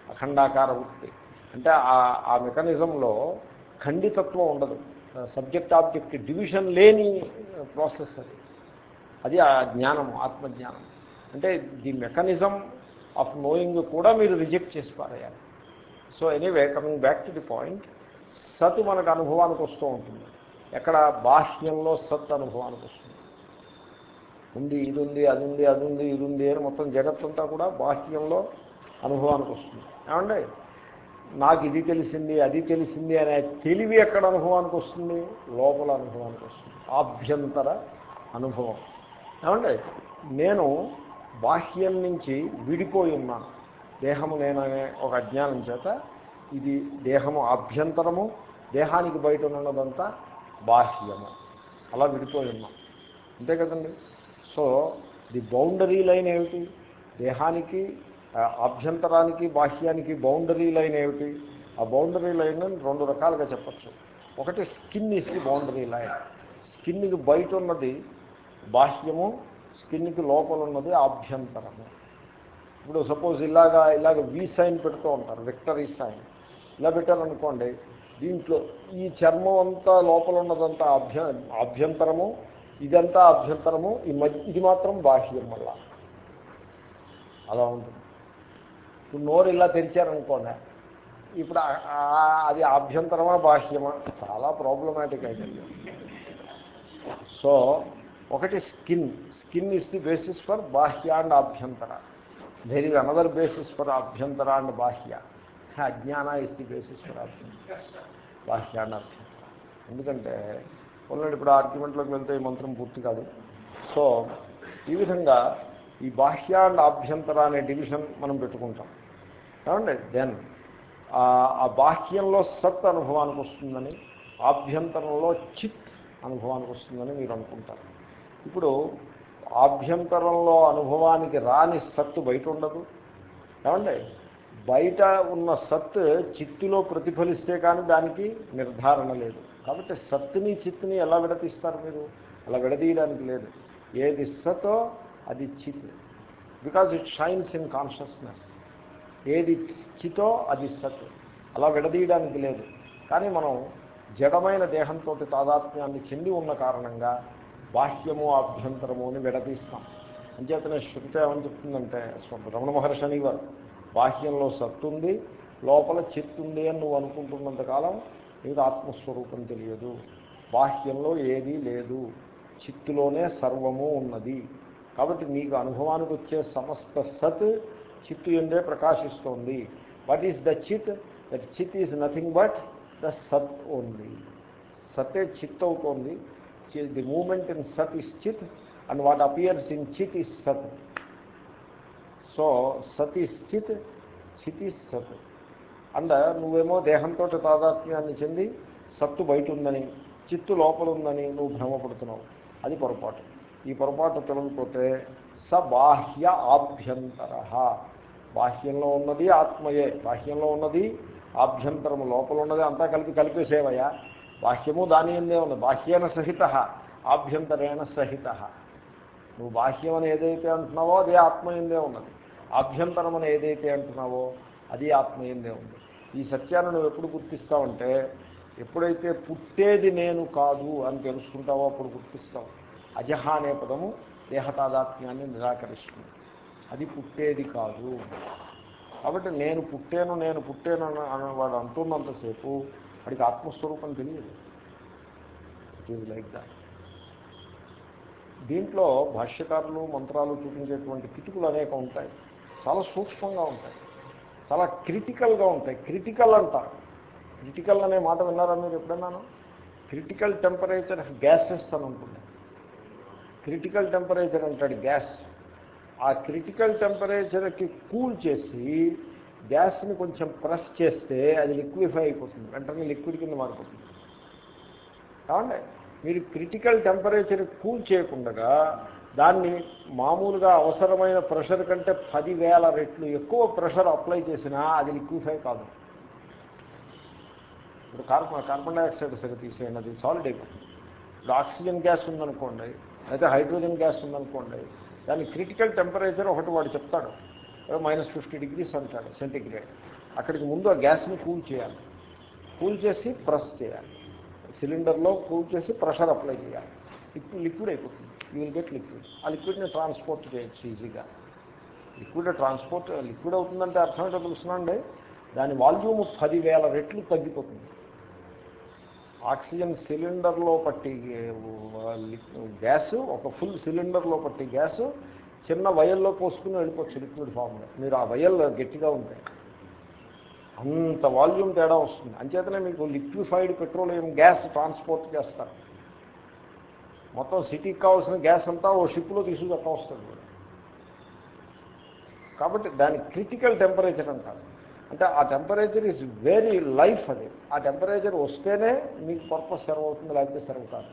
అఖండాకార వృత్తి. అంటే ఆ ఆ మెకానిజంలో ఖండితత్వం ఉండదు. సబ్జెక్ట్ ఆబ్జెక్ట్ డివిజన్ లేని ప్రాసెస్ అది. అది ఆ జ్ఞానము ఆత్మజ్ఞానం. అంటే ది మెకానిజం ఆఫ్ నోయింగ్ కూడా మీరు రిజెక్ట్ చేసి పారేయాలి. So anyway coming back to the point సత్ మనకు అనుభవానికి వస్తూ ఉంటుంది. ఎక్కడ బాహ్యంలో సత్ అనుభవానికి వస్తుంది. ఉంది ఇది ఉంది అది ఉంది అది ఉంది ఇది ఉంది అని మొత్తం జగత్తంతా కూడా బాహ్యంలో అనుభవానికి వస్తుంది. ఏమండి? నాకు ఇది తెలిసింది అది తెలిసింది అనే తెలివి ఎక్కడ అనుభవానికి వస్తుంది? లోపల అనుభవానికి వస్తుంది. ఆభ్యంతర అనుభవం. ఏమండి నేను బాహ్యం నుంచి విడిపోయి ఉన్నాను. దేహము నేననే ఒక అజ్ఞానం చేత ఇది దేహము ఆభ్యంతరము దేహానికి బయట ఉన్నదంతా బాహ్యము. అలా విడిపోయి ఉన్నాం అంతే కదండి? సో ది బౌండరీ లైన్ ఏమిటి? దేహానికి ఆభ్యంతరానికి బాహ్యానికి బౌండరీ లైన్ ఏమిటి? ఆ బౌండరీ లైన్ రెండు రకాలుగా చెప్పచ్చు. ఒకటి skin is the boundary line. స్కిన్కి బయట ఉన్నది బాహ్యము స్కిన్కి లోపల ఉన్నది ఆభ్యంతరము ఇప్పుడు సపోజ్ ఇలాగా ఇలాగ వి సైన్ పెడుతూ ఉంటారు విక్టరీ సైన్. ఇలా పెట్టారనుకోండి దీంట్లో ఈ చర్మం అంతా లోపల ఉన్నదంతా అభ్య అభ్యంతరము ఇదంతా అభ్యంతరము ఈ మధ్య ఇది మాత్రం బాహ్యం మళ్ళా అలా ఉంటుంది. ఇప్పుడు నోరు ఇలా తెరిచారనుకోండి. ఇప్పుడు అది ఆభ్యంతరమా బాహ్యమా? చాలా ప్రాబ్లమాటిక్ అయితే. సో ఒకటి skin. Skin is the basis for బాహ్య and ఆభ్యంతర. There is another basis for అభ్యంతర అండ్ బాహ్య. అజ్ఞాన ఇస్ ది బేసిస్ ఫర్ అభ్యంతర బాహ్య అండ్ అభ్యంతర ఎందుకంటే వాళ్ళని ఇప్పుడు ఆర్గ్యుమెంట్లోకి వెళ్తే ఈ మంత్రం పూర్తి కాదు. సో ఈ విధంగా ఈ బాహ్య అండ్ ఆభ్యంతర అనే డివిజన్ మనం పెట్టుకుంటాం. ఏమండి? దెన్ ఆ బాహ్యంలో సత్ అనుభవానికి వస్తుందని ఆభ్యంతరంలో చిత్ అనుభవానికి వస్తుందని మీరు అనుకుంటారు. ఇప్పుడు ఆభ్యంతరంలో అనుభవానికి రాని సత్తు బయట ఉండదు. ఏమండి? బయట ఉన్న సత్ చిత్తులో ప్రతిఫలిస్తే కానీ దానికి నిర్ధారణ లేదు. కాబట్టి సత్తుని చిత్తుని ఎలా విడతీస్తారు మీరు? అలా విడదీయడానికి లేదు. ఏది సతో అది చిత్. Because it shines in consciousness ఏది చితో అది సత్. అలా విడదీయడానికి లేదు. కానీ మనం జడమైన దేహంతో తాదాత్మ్యాన్ని చెంది ఉన్న కారణంగా బాహ్యము ఆభ్యంతరము అని విడదీస్తాం. అంచేతనే శృతి ఏమని చెప్తుందంటే రమణ మహర్షి అనేవారు బాహ్యంలో సత్తు ఉంది లోపల చిత్తు ఉంది అని నువ్వు అనుకుంటున్నంతకాలం నీకు ఆత్మస్వరూపం తెలియదు. బాహ్యంలో ఏదీ లేదు. చిత్తులోనే సర్వము ఉన్నది. కాబట్టి నీకు అనుభవానికి వచ్చే సమస్త సత్ చిత్తు ఎందే ప్రకాశిస్తోంది. వాట్ ఈస్ ద చిత్ దట్ చిత్ ఈజ్ నథింగ్ బట్ ద సత్ ఓన్లీ సతే చిత్ అవుతోంది. ది మూమెంట్ ఇన్ సత్ ఇస్ చిత్ అండ్ వాట్ అపియర్స్ ఇన్ చిత్ ఇస్ సత్ సో సత్ ఇస్ చిత్ చిత్ ఇస్ సత్ అండ్ నువ్వేమో దేహంతో తాదాత్మ్యాన్ని చెంది సత్తు బయట ఉందని చిత్తు లోపల ఉందని నువ్వు భ్రమపడుతున్నావు. అది పొరపాటు. ఈ పొరపాటు తొలగిపోతే స బాహ్య ఆభ్యంతర. బాహ్యంలో ఉన్నది ఆత్మయే. బాహ్యంలో ఉన్నది ఆభ్యంతరము. లోపల ఉన్నది అంతా కలిపి కలిపేసేవయ్యా. బాహ్యము దాని ఎందే ఉంది. బాహ్యేన సహిత ఆభ్యంతరేణ సహిత. నువ్వు బాహ్యం అని ఏదైతే అంటున్నావో అదే ఆత్మ ఎందే ఉన్నది. ఆభ్యంతరం అని ఏదైతే అంటున్నావో అది ఆత్మ ఎందే ఉంది. ఈ సత్యాన్ని నువ్వు ఎప్పుడు గుర్తిస్తావంటే ఎప్పుడైతే పుట్టేది నేను కాదు అని తెలుసుకుంటావో అప్పుడు గుర్తిస్తావు. అజహ అనే పదము దేహతాదాత్మ్యాన్ని నిరాకరిస్తుంది. అది పుట్టేది కాదు. కాబట్టి నేను పుట్టాను నేను పుట్టాను అని అని వాడు అంటున్నంతసేపు వాడికి ఆత్మస్వరూపం తెలియదు. ఇట్ ఈజ్ లైక్ దాట్ దీంట్లో భాష్యకారులు మంత్రాలు చూపించేటువంటి కిటుకులు అనేక ఉంటాయి. చాలా సూక్ష్మంగా ఉంటాయి. చాలా క్రిటికల్గా ఉంటాయి. క్రిటికల్ అంటారు క్రిటికల్ అనే మాట విన్నారా మీరు ఎప్పుడన్నాను క్రిటికల్ టెంపరేచర్ గ్యాసెస్ అని ఉంటుంది. క్రిటికల్ టెంపరేచర్ అంటాడు గ్యాస్. ఆ క్రిటికల్ టెంపరేచర్కి కూల్ చేసి గ్యాస్ని కొంచెం ప్రెస్ చేస్తే అది లిక్విఫై అయిపోతుంది. వెంటనే లిక్విడ్ కింద మారిపోతుంది. కావండి మీరు క్రిటికల్ టెంపరేచర్ కూల్ చేయకుండా దాన్ని మామూలుగా అవసరమైన ప్రెషర్ కంటే పదివేల రెట్లు ఎక్కువ ప్రెషర్ అప్లై చేసినా అది లిక్విఫై కాదు. ఇప్పుడు కార్బన్ కార్బన్ డైఆక్సైడ్ సరే తీసేయండి అది సాలిడ్ అయిపోతుంది. ఇప్పుడు ఆక్సిజన్ గ్యాస్ ఉందనుకోండి అయితే హైడ్రోజన్ గ్యాస్ ఉందనుకోండి దాని క్రిటికల్ టెంపరేచర్ ఒకటి వాడు చెప్తాడు. మైనస్ ఫిఫ్టీ డిగ్రీస్ అంటాడు సెంటిగ్రేడ్. అక్కడికి ముందు ఆ గ్యాస్ని కూల్ చేయాలి. కూల్ చేసి ప్రెస్ చేయాలి. సిలిండర్లో కూల్ చేసి ప్రెషర్ అప్లై చేయాలి. ఇప్పుడు లిక్విడ్ అయిపోతుంది. You will get liquid. ఆ లిక్విడ్ని ట్రాన్స్పోర్ట్ చేయొచ్చు ఈజీగా. లిక్విడ్ ట్రాన్స్పోర్ట్ లిక్విడ్ అవుతుందంటే అర్థం ఏంటో తెలుసునండి? దాని వాల్యూమ్ పదివేల రెట్లు తగ్గిపోతుంది. ఆక్సిజన్ సిలిండర్లో పట్టి గ్యాస్ ఒక ఫుల్ సిలిండర్లో పట్టి గ్యాస్ చిన్న వయల్లో పోసుకుని వెళ్ళిపోవచ్చు లిక్విడ్ ఫామ్లో మీరు ఆ వయల్ గట్టిగా ఉంటాయి. అంత వాల్యూమ్ తేడా వస్తుంది. అంచేతనే మీకు లిక్విఫైడ్ పెట్రోలియం గ్యాస్ ట్రాన్స్పోర్ట్ చేస్తారు. మొత్తం సిటీకి కావాల్సిన గ్యాస్ అంతా ఓ షిప్లో తీసుకుని వస్తుంది. కాబట్టి దాని క్రిటికల్ టెంపరేచర్ అంటారు. అంటే ఆ టెంపరేచర్ ఈజ్ వెరీ లైఫ్ అది. ఆ టెంపరేచర్ వస్తేనే మీకు పర్పస్ సెర్వ్ అవుతుంది లేకపోతే సెర్వ్ కాదు.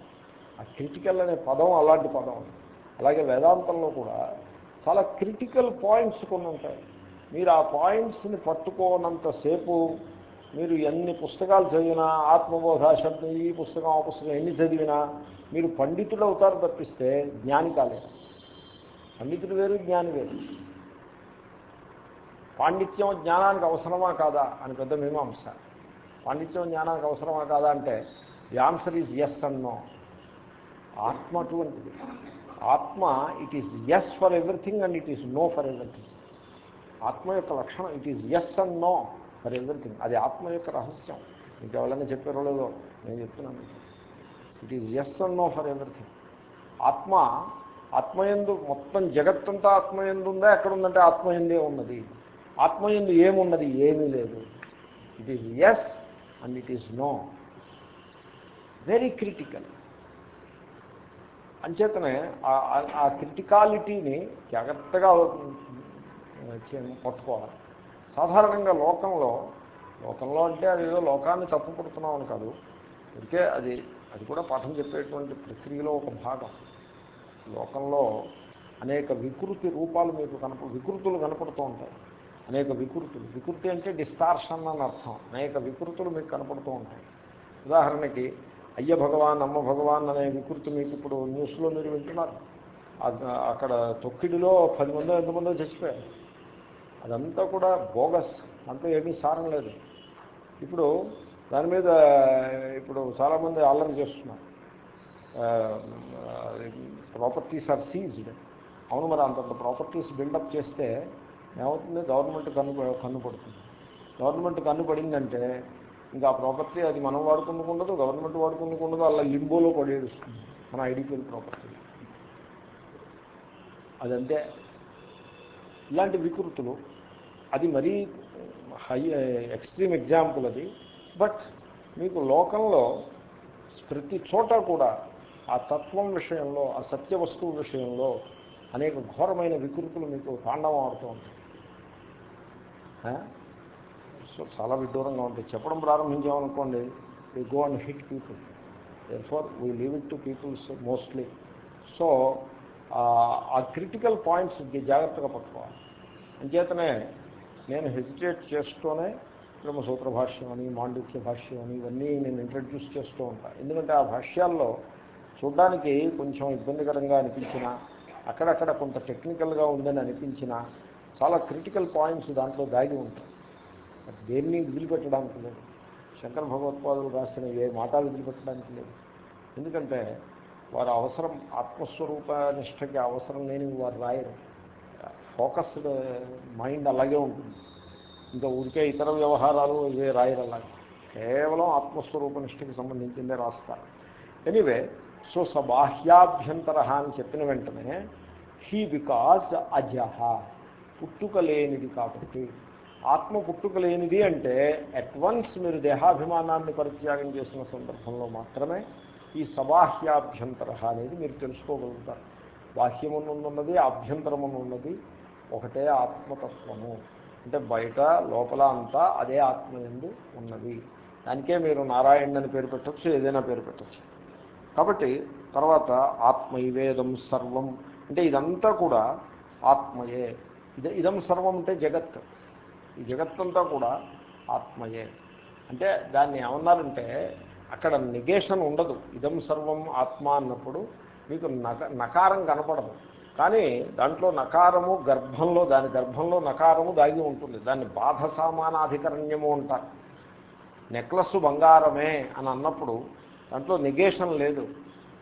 ఆ క్రిటికల్ అనే పదం అలాంటి పదం అలాగే వేదాంతంలో కూడా చాలా క్రిటికల్ పాయింట్స్ కొన్ని ఉంటాయి. మీరు ఆ పాయింట్స్ని పట్టుకోనంతసేపు మీరు ఎన్ని పుస్తకాలు చదివినా ఆత్మబోధ శబ్దం ఈ పుస్తకం ఆ పుస్తకం ఎన్ని చదివినా మీరు పండితుడు అవుతారు తప్పిస్తే జ్ఞాని కాలేదు పండితుడు వేరు జ్ఞాని వేరు. పాండిత్యం జ్ఞానానికి అవసరమా కాదా అని పెద్ద మీమాంస. పాండిత్యం జ్ఞానానికి అవసరమా కాదా అంటే ది ఆన్సర్ ఈజ్ ఎస్ అన్నో నో ఆత్మ అటువంటిది. ఆత్మ it is yes for everything and it is no for everything ఆత్మ యొక్క లక్షణం it is yes and no for everything అది ఆత్మ యొక్క రహస్యం. మీకు ఎవరైనా చెప్పారో లేదో నేను చెప్తున్నాను. It is yes and no for everything ఆత్మ ఆత్మయందు మొత్తం జగత్తంతా ఆత్మయందు ఉందా ఎక్కడ ఉందంటే ఆత్మయందే ఉన్నది. ఆత్మయందు ఏమున్నది? ఏమీ లేదు. It is yes and it is no very critical అంచేతనే ఆ క్రిటికాలిటీని జాగ్రత్తగా పట్టుకోవాలి. సాధారణంగా లోకంలో లోకంలో అంటే అది ఏదో లోకాన్ని తప్పుపడుతున్నాం అని కాదు. అందుకే అది అది కూడా పాఠం చెప్పేటువంటి ప్రక్రియలో ఒక భాగం. లోకంలో అనేక వికృతి రూపాలు మీకు కనప వికృతులు కనపడుతూ ఉంటాయి. అనేక వికృతులు. వికృతి అంటే డిస్టార్షన్ అని అర్థం. అనేక వికృతులు మీకు కనపడుతూ ఉంటాయి. ఉదాహరణకి అయ్య భగవాన్ అమ్మ భగవాన్ అనే వికృతి మీకు ఇప్పుడు న్యూస్లో మీరు వింటున్నారు. అక్కడ తొక్కిడిలో పది మందో ఎంతమందో చచ్చిపోయారు. అదంతా కూడా బోగస్. అంతా ఏమీ సారం లేదు. ఇప్పుడు దాని మీద ఇప్పుడు చాలామంది అల్లరి చేస్తున్నారు. ప్రాపర్టీస్ ఆర్ సీజ్డ్ అవును మరి అంతంత ప్రాపర్టీస్ బిల్డప్ చేస్తే ఏమవుతుంది? గవర్నమెంట్ కన్ను కన్నుపడుతుంది గవర్నమెంట్ కన్నుపడిందంటే ఇంకా ఆ ప్రాపర్టీ అది మనం వాడుకుందుకు ఉండదు గవర్నమెంట్ వాడుకుందుకు ఉండదు అలా లింబోలో పడేస్తుంది మన ఐడిపిఎల్ ప్రాపర్టీ అదంతే ఇలాంటి వికృతులు. అది మరీ హై ఎక్స్ట్రీమ్ ఎగ్జాంపుల్ అది. బట్ మీకు లోకంలో ప్రతి చోట కూడా ఆ తత్వం విషయంలో ఆ సత్య వస్తువు విషయంలో అనేక ఘోరమైన వికృతులు మీకు తాండవం ఆడుతూ ఉంటాయి. సో చాలా విడ్డూరంగా ఉంటాయి చెప్పడం ప్రారంభించామనుకోండి we go and hit people for we leave it to peoples mostly so ఆ క్రిటికల్ పాయింట్స్ జాగ్రత్తగా పట్టుకోవాలి. అంచేతనే నేను హెసిటేట్ చేస్తూనే బ్రహ్మసూత్ర భాష్యం అని మాండుక్య భాష్యం అని ఇవన్నీ నేను ఇంట్రడ్యూస్ చేస్తూ ఉంటాను ఎందుకంటే ఆ భాష్యాల్లో చూడడానికి కొంచెం ఇబ్బందికరంగా అనిపించినా అక్కడక్కడ కొంత టెక్నికల్గా ఉందని అనిపించినా చాలా క్రిటికల్ పాయింట్స్ దాంట్లో దాగి ఉంటాయి. దేన్ని వదిలిపెట్టడానికి లేదు. శంకర భగవత్పాదులు రాసిన ఏ మాట వదిలిపెట్టడానికి లేదు. ఎందుకంటే వారు అవసరం ఆత్మస్వరూప నిష్టకి అవసరం లేని వారు రాయరు. ఫోకస్డ్ మైండ్ అలాగే ఉంటుంది. ఇంకా ఊరికే ఇతర వ్యవహారాలు ఇవే రాయరు అలాగే. కేవలం ఆత్మస్వరూప నిష్టకి సంబంధించిందే రాస్తారు. ఎనీవే సో సబాహ్యాభ్యంతర అని చెప్పిన వెంటనే హీ బికాజ్ అజహ. పుట్టుక లేనిది కాబట్టి. ఆత్మ పుట్టుక లేనిది అంటే అట్వన్స్ మీరు దేహాభిమానాన్ని పరిత్యాగం చేసిన సందర్భంలో మాత్రమే ఈ సబాహ్యాభ్యంతర అనేది మీరు తెలుసుకోగలుగుతారు. బాహ్యమునున్నది ఆభ్యంతరమునున్నది ఒకటే ఆత్మతత్వము. అంటే బయట లోపల అంతా అదే ఆత్మ ఎందు ఉన్నది. దానికే మీరు నారాయణ అని పేరు పెట్టచ్చు ఏదైనా పేరు పెట్టచ్చు. కాబట్టి తర్వాత ఆత్మైవేదం సర్వం. అంటే ఇదంతా కూడా ఆత్మయే. ఇదే ఇదం సర్వం అంటే జగత్. ఈ జగత్తంతా కూడా ఆత్మయే. అంటే దాన్ని ఏమన్నారంటే అక్కడ నిగేషన్ ఉండదు. ఇదం సర్వం ఆత్మ అన్నప్పుడు మీకు నక నకారం కనపడదు. కానీ దాంట్లో నకారము గర్భంలో దాని గర్భంలో నకారము దాగి ఉంటుంది. దాన్ని బాధ సామానాధికరణ్యము అంటారు. నెక్లెస్ బంగారమే అని అన్నప్పుడు దాంట్లో నిగేషన్ లేదు.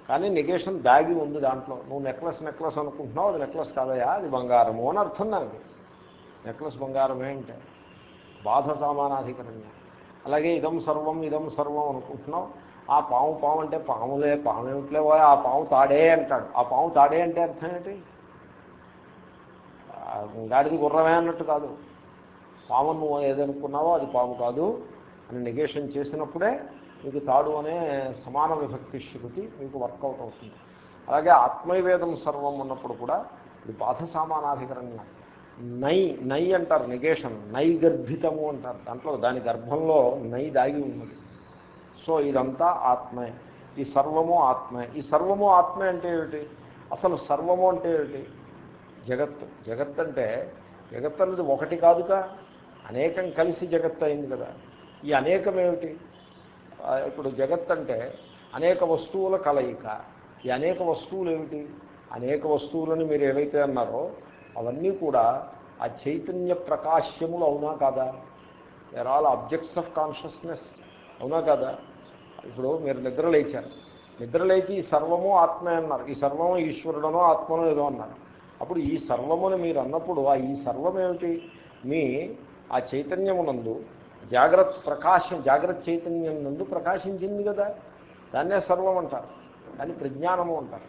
కానీ నెగేషన్ దాగి ఉంది దాంట్లో. నువ్వు నెక్లెస్ నెక్లెస్ అనుకుంటున్నావు అది నెక్లెస్ కాదయా అది బంగారము అని అర్థం దానికి నెక్లెస్ బంగారమే అంటే బాధ సామానాధికరంగా. అలాగే ఇదం సర్వం ఇదం సర్వం అనుకుంటున్నావు. ఆ పాము పాము అంటే పాములే పాము ఏమిట్లే ఆ పాము తాడే అంటాడు. ఆ పాము తాడే అంటే అర్థం ఏంటి? గాడిది గుర్రమే అన్నట్టు కాదు. పాము నువ్వు ఏదనుకున్నావో అది పాము కాదు అని నెగేషన్ చేసినప్పుడే మీకు తాడు అనే సమాన విభక్తి శృతి మీకు వర్కౌట్ అవుతుంది. అలాగే ఆత్మైవేదం సర్వం ఉన్నప్పుడు కూడా ఇది బాధ సామానాధికరంగా నై నై అంటారు నిగేషన్ నై గర్భితము అంటారు. దాంట్లో దాని గర్భంలో నై దాగి ఉన్నది. సో ఇదంతా ఆత్మే. ఈ సర్వము ఆత్మే. ఈ సర్వము ఆత్మే అంటే ఏమిటి? అసలు సర్వము అంటే ఏమిటి? జగత్తు. జగత్ అంటే జగత్ అనేది ఒకటి కాదుగా అనేకం కలిసి జగత్ అయింది కదా. ఈ అనేకం ఏమిటి? ఇప్పుడు జగత్ అంటే అనేక వస్తువుల కలయిక. ఈ అనేక వస్తువులు ఏమిటి? అనేక వస్తువులని మీరు ఏవైతే అన్నారో అవన్నీ కూడా ఆ చైతన్య ప్రకాశ్యములు అవునా కాదా? There all objects of consciousness అవునా కాదా? ఇప్పుడు మీరు నిద్ర లేచారు. నిద్ర లేచి ఈ సర్వము ఆత్మే అన్నారు. ఈ సర్వము ఈశ్వరుడనో ఆత్మనో ఏదో అన్నారు. అప్పుడు ఈ సర్వమును మీరు అన్నప్పుడు ఆ ఈ సర్వం ఏమిటి మీ ఆ చైతన్యమునందు జాగ్రత్త ప్రకాశం జాగ్రత్త చైతన్యం నందు ప్రకాశించింది కదా. దాన్నే సర్వం అంటారు. దాన్ని ప్రజ్ఞానము అంటారు.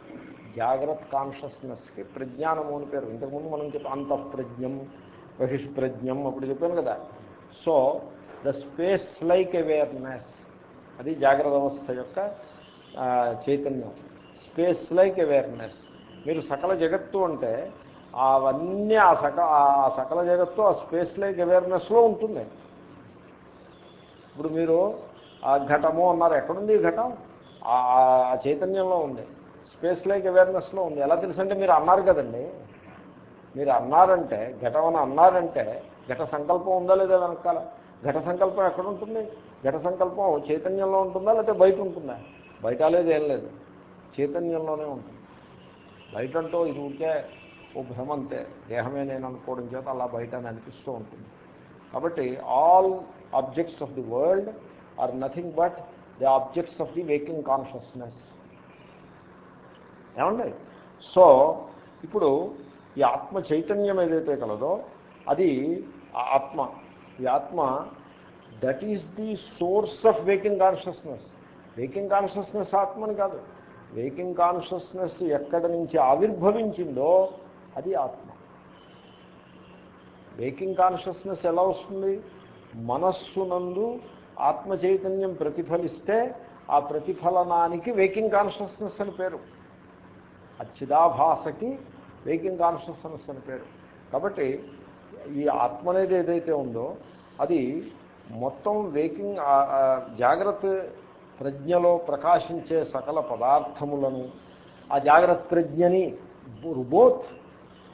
జాగ్రత్త కాన్షియస్నెస్కి ప్రజ్ఞానము అని పేరు. ఇంతకుముందు మనం చెప్పి అంతఃప్రజ్ఞం బహిష్ప్రజ్ఞం అప్పుడు చెప్పాను కదా. So the space like awareness అది జాగ్రత్త అవస్థ యొక్క చైతన్యం. Space like awareness. మీరు సకల జగత్తు అంటే అవన్నీ ఆ సక ఆ సకల జగత్తు ఆ స్పేస్ లైక్ అవేర్నెస్లో ఉంటుంది. ఇప్పుడు మీరు ఆ ఘటము అన్నారు. ఎక్కడుంది ఈ ఘటం? ఆ చైతన్యంలో ఉంది. స్పేస్ లైక్ అవేర్నెస్లో ఉంది. ఎలా తెలుసంటే మీరు అన్నారు కదండి. మీరు అన్నారంటే ఘటం అని అన్నారంటే ఘట సంకల్పం ఉందా లేదా వెనకాల? ఘట సంకల్పం ఎక్కడ ఉంటుంది? ఘట సంకల్పం చైతన్యంలో ఉంటుందా లేకపోతే బయట ఉంటుందా? బయట లేదు ఏం లేదు. చైతన్యంలోనే ఉంటుంది. బయట అంటూ ఇది ఉంటే ఓ భ్రమ అంతే దేహమే నేను అనుకోవడం చేత అలా బయట అని అనిపిస్తూ ఉంటుంది. కాబట్టి all objects of the world are nothing but the objects of the waking consciousness ఏమండి? సో ఇప్పుడు ఈ ఆత్మ చైతన్యం ఏదైతే కలదో అది ఆ ఆత్మ. ఈ ఆత్మ that is the source of waking consciousness waking consciousness ఆత్మని కాదు. వేకింగ్ కాన్షియస్నెస్ ఎక్కడి నుంచి ఆవిర్భవించిందో అది ఆత్మ. వేకింగ్ కాన్షియస్నెస్ ఎలా వస్తుంది? మనస్సునందు ఆత్మ చైతన్యం ప్రతిఫలిస్తే ఆ ప్రతిఫలనానికి వేకింగ్ కాన్షియస్నెస్ అని పేరు. ఆ చిదాభాసకి వేకింగ్ కాన్షియస్నెస్ అని పేరు. కాబట్టి ఈ ఆత్మ అనేది ఏదైతే ఉందో అది మొత్తం వేకింగ్ జాగ్రత్త ప్రజ్ఞలో ప్రకాశించే సకల పదార్థములను ఆ జాగ్రత్త ప్రజ్ఞని బోత్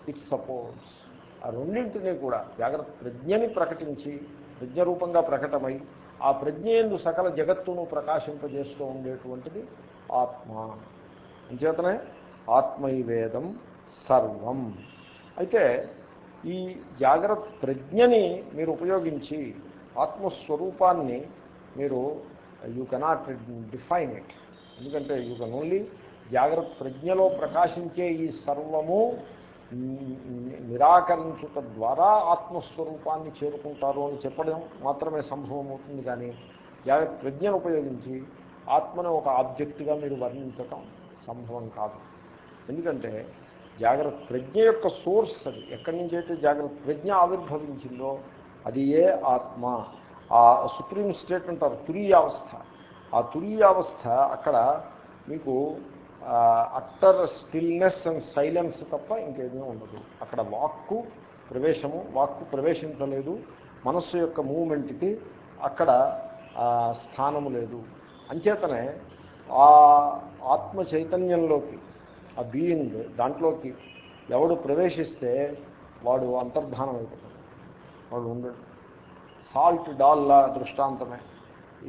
ఇట్ సపోర్ట్స్. ఆ రెండింటినీ కూడా జాగ్రత్త ప్రజ్ఞని ప్రకటించి ప్రజ్ఞరూపంగా ప్రకటమై ఆ ప్రజ్ఞందు సకల జగత్తును ప్రకాశింపజేస్తూ ఉండేటువంటిది ఆత్మ. అంచేతనే ఆత్మైవేదం సర్వం. అయితే ఈ జాగ్రత్త ప్రజ్ఞని మీరు ఉపయోగించి ఆత్మస్వరూపాన్ని మీరు యూ కెనాట్ డిఫైన్ ఇట్ ఎందుకంటే యూ కెన్ ఓన్లీ జాగ్రత్త ప్రజ్ఞలో ప్రకాశించే ఈ సర్వము నిరాకరించుట ద్వారా ఆత్మస్వరూపాన్ని చేరుకుంటారు అని చెప్పడం మాత్రమే సంభవం అవుతుంది కానీ జాగ్రత్త ప్రజ్ఞను ఉపయోగించి ఆత్మను ఒక ఆబ్జెక్ట్గా మీరు వర్ణించటం సంభవం కాదు. ఎందుకంటే జాగ్రత్త ప్రజ్ఞ యొక్క సోర్స్ అది. ఎక్కడి నుంచి అయితే జాగ్రత్త ప్రజ్ఞ ఆవిర్భవించిందో అది ఏ ఆత్మ? ఆ సుప్రీం స్టేట్ అంటారు తురీయావస్థ. ఆ తురీయావస్థ అక్కడ మీకు అట్టర్ స్టిల్నెస్ అండ్ సైలెన్స్ తప్ప ఇంకేమీ ఉండదు. అక్కడ వాక్కు ప్రవేశము వాక్కు ప్రవేశించలేదు. మనస్సు యొక్క మూమెంట్కి అక్కడ స్థానము లేదు. అంచేతనే ఆ ఆత్మ చైతన్యంలోకి ఆ బీయింగ్ దాంట్లోకి ఎవడు ప్రవేశిస్తే వాడు అంతర్ధానం అయిపోతాడు. వాడు ఉండడు. సాల్ట్ డాల్ల దృష్టాంతమే.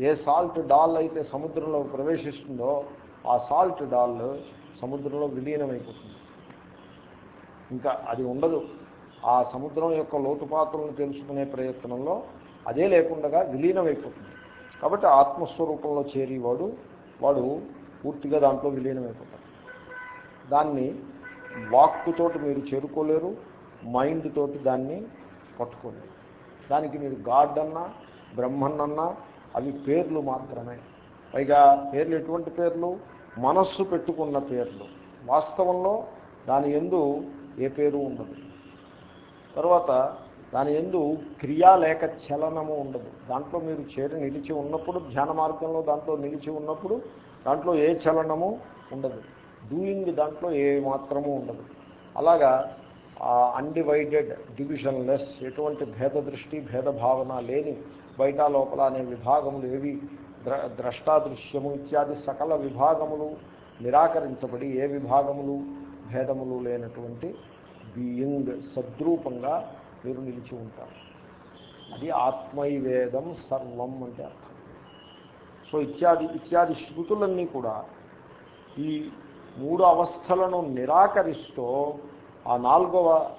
ఏ సాల్ట్ డాల్ అయితే సముద్రంలో ప్రవేశిస్తుందో ఆ సాల్ట్ డాల్ సముద్రంలో విలీనమైపోతుంది. ఇంకా అది ఉండదు. ఆ సముద్రం యొక్క లోతుపాత్రలను తెలుసుకునే ప్రయత్నంలో అదే లేకుండా విలీనమైపోతుంది. కాబట్టి ఆత్మస్వరూపంలో చేరేవాడు వాడు పూర్తిగా దాంట్లో విలీనమైపోతాడు. దాన్ని వాక్కుతోటి మీరు చేరుకోలేరు మైండ్ తోటి దాన్ని పట్టుకోలేరు. దానికి మీరు గాడ్ అన్నా బ్రహ్మన్నన్నా అవి పేర్లు మాత్రమే. పైగా పేర్లు ఎటువంటి పేర్లు? మనస్సు పెట్టుకున్న పేర్లు. వాస్తవంలో దాని ఎందు ఏ పేరు ఉండదు. తర్వాత దాని ఎందు క్రియా లేక చలనము ఉండదు. దాంట్లో మీరు చేరి నిలిచి ఉన్నప్పుడు ధ్యాన మార్గంలో దాంట్లో నిలిచి ఉన్నప్పుడు దాంట్లో ఏ చలనము ఉండదు. డూయింగ్ దాంట్లో ఏ మాత్రము ఉండదు. అలాగా అన్డివైడెడ్ డివిజన్ లెస్ ఎటువంటి భేద దృష్టి భేదభావన లేని బయట లోపల అనే విభాగములు ఏవి ద్రష్టాదృశ్యము ఇత్యాది సకల విభాగములు నిరాకరించబడి ఏ విభాగములు భేదములు లేనటువంటి బీయింగ్ సద్రూపంగా మీరు నిలిచి ఉంటారు. అది ఆత్మైవేదం సర్వం అంటే అర్థం. సో ఇత్యాది ఇత్యాది శృతులన్నీ కూడా ఈ మూడు అవస్థలను నిరాకరిస్తూ ఆ నాలుగవ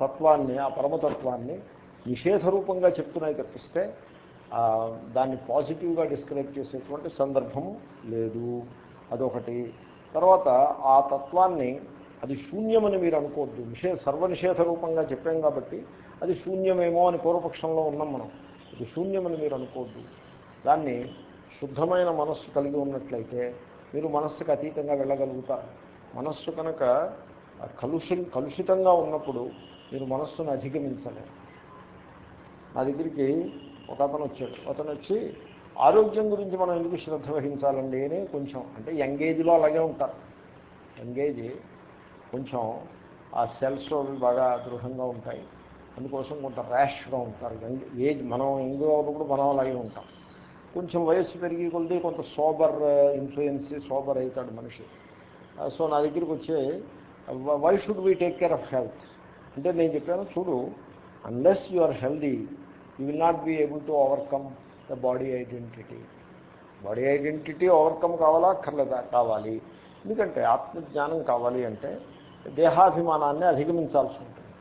తత్వాన్ని ఆ పరమతత్వాన్ని నిషేధ రూపంగా చెప్తున్నాయి తప్పిస్తే దాన్ని పాజిటివ్గా డిస్క్రైబ్ చేసేటువంటి సందర్భము లేదు. అదొకటి. తర్వాత ఆ తత్వాన్ని అది శూన్యమని మీరు అనుకోవద్దు. నిషే సర్వనిషేధ రూపంగా చెప్పాం కాబట్టి అది శూన్యమేమో అని పూర్వపక్షంలో ఉన్నాం మనం. ఇది శూన్యమని మీరు అనుకోవద్దు. దాన్ని శుద్ధమైన మనస్సు కలిగి ఉన్నట్లయితే మీరు మనస్సుకు అతీతంగా వెళ్ళగలుగుతారు. మనస్సు కనుక కలుషి కలుషితంగా ఉన్నప్పుడు మీరు మనస్సును అధిగమించలేరు. నా దగ్గరికి ఒక అతను వచ్చాడు అతను వచ్చి ఆరోగ్యం గురించి మనం ఎందుకు శ్రద్ధ వహించాలండి? అని కొంచెం అంటే యంగేజ్లో అలాగే ఉంటారు. యంగేజ్ కొంచెం ఆ సెల్స్ అవి బాగా దృఢంగా ఉంటాయి. అందుకోసం కొంత ర్యాష్గా ఉంటారు. ఏజ్ మనం ఎంగో ఉన్నప్పుడు మనం అలాగే ఉంటాం. కొంచెం వయస్సు పెరిగి కొలిది కొంత సోబర్ ఇన్ఫ్లుయెన్స్ సోబర్ అవుతాడు మనిషి. సో నా దగ్గరికి వచ్చే why should we take care of health? అంటే నేను చెప్పాను చూడు unless you are healthy you will not be able to overcome the body identity body identity overcome కావాలా? అక్కర్లేదా? కావాలి. ఎందుకంటే ఆత్మజ్ఞానం కావాలి అంటే దేహాభిమానాన్ని అధిగమించాల్సి ఉంటుంది.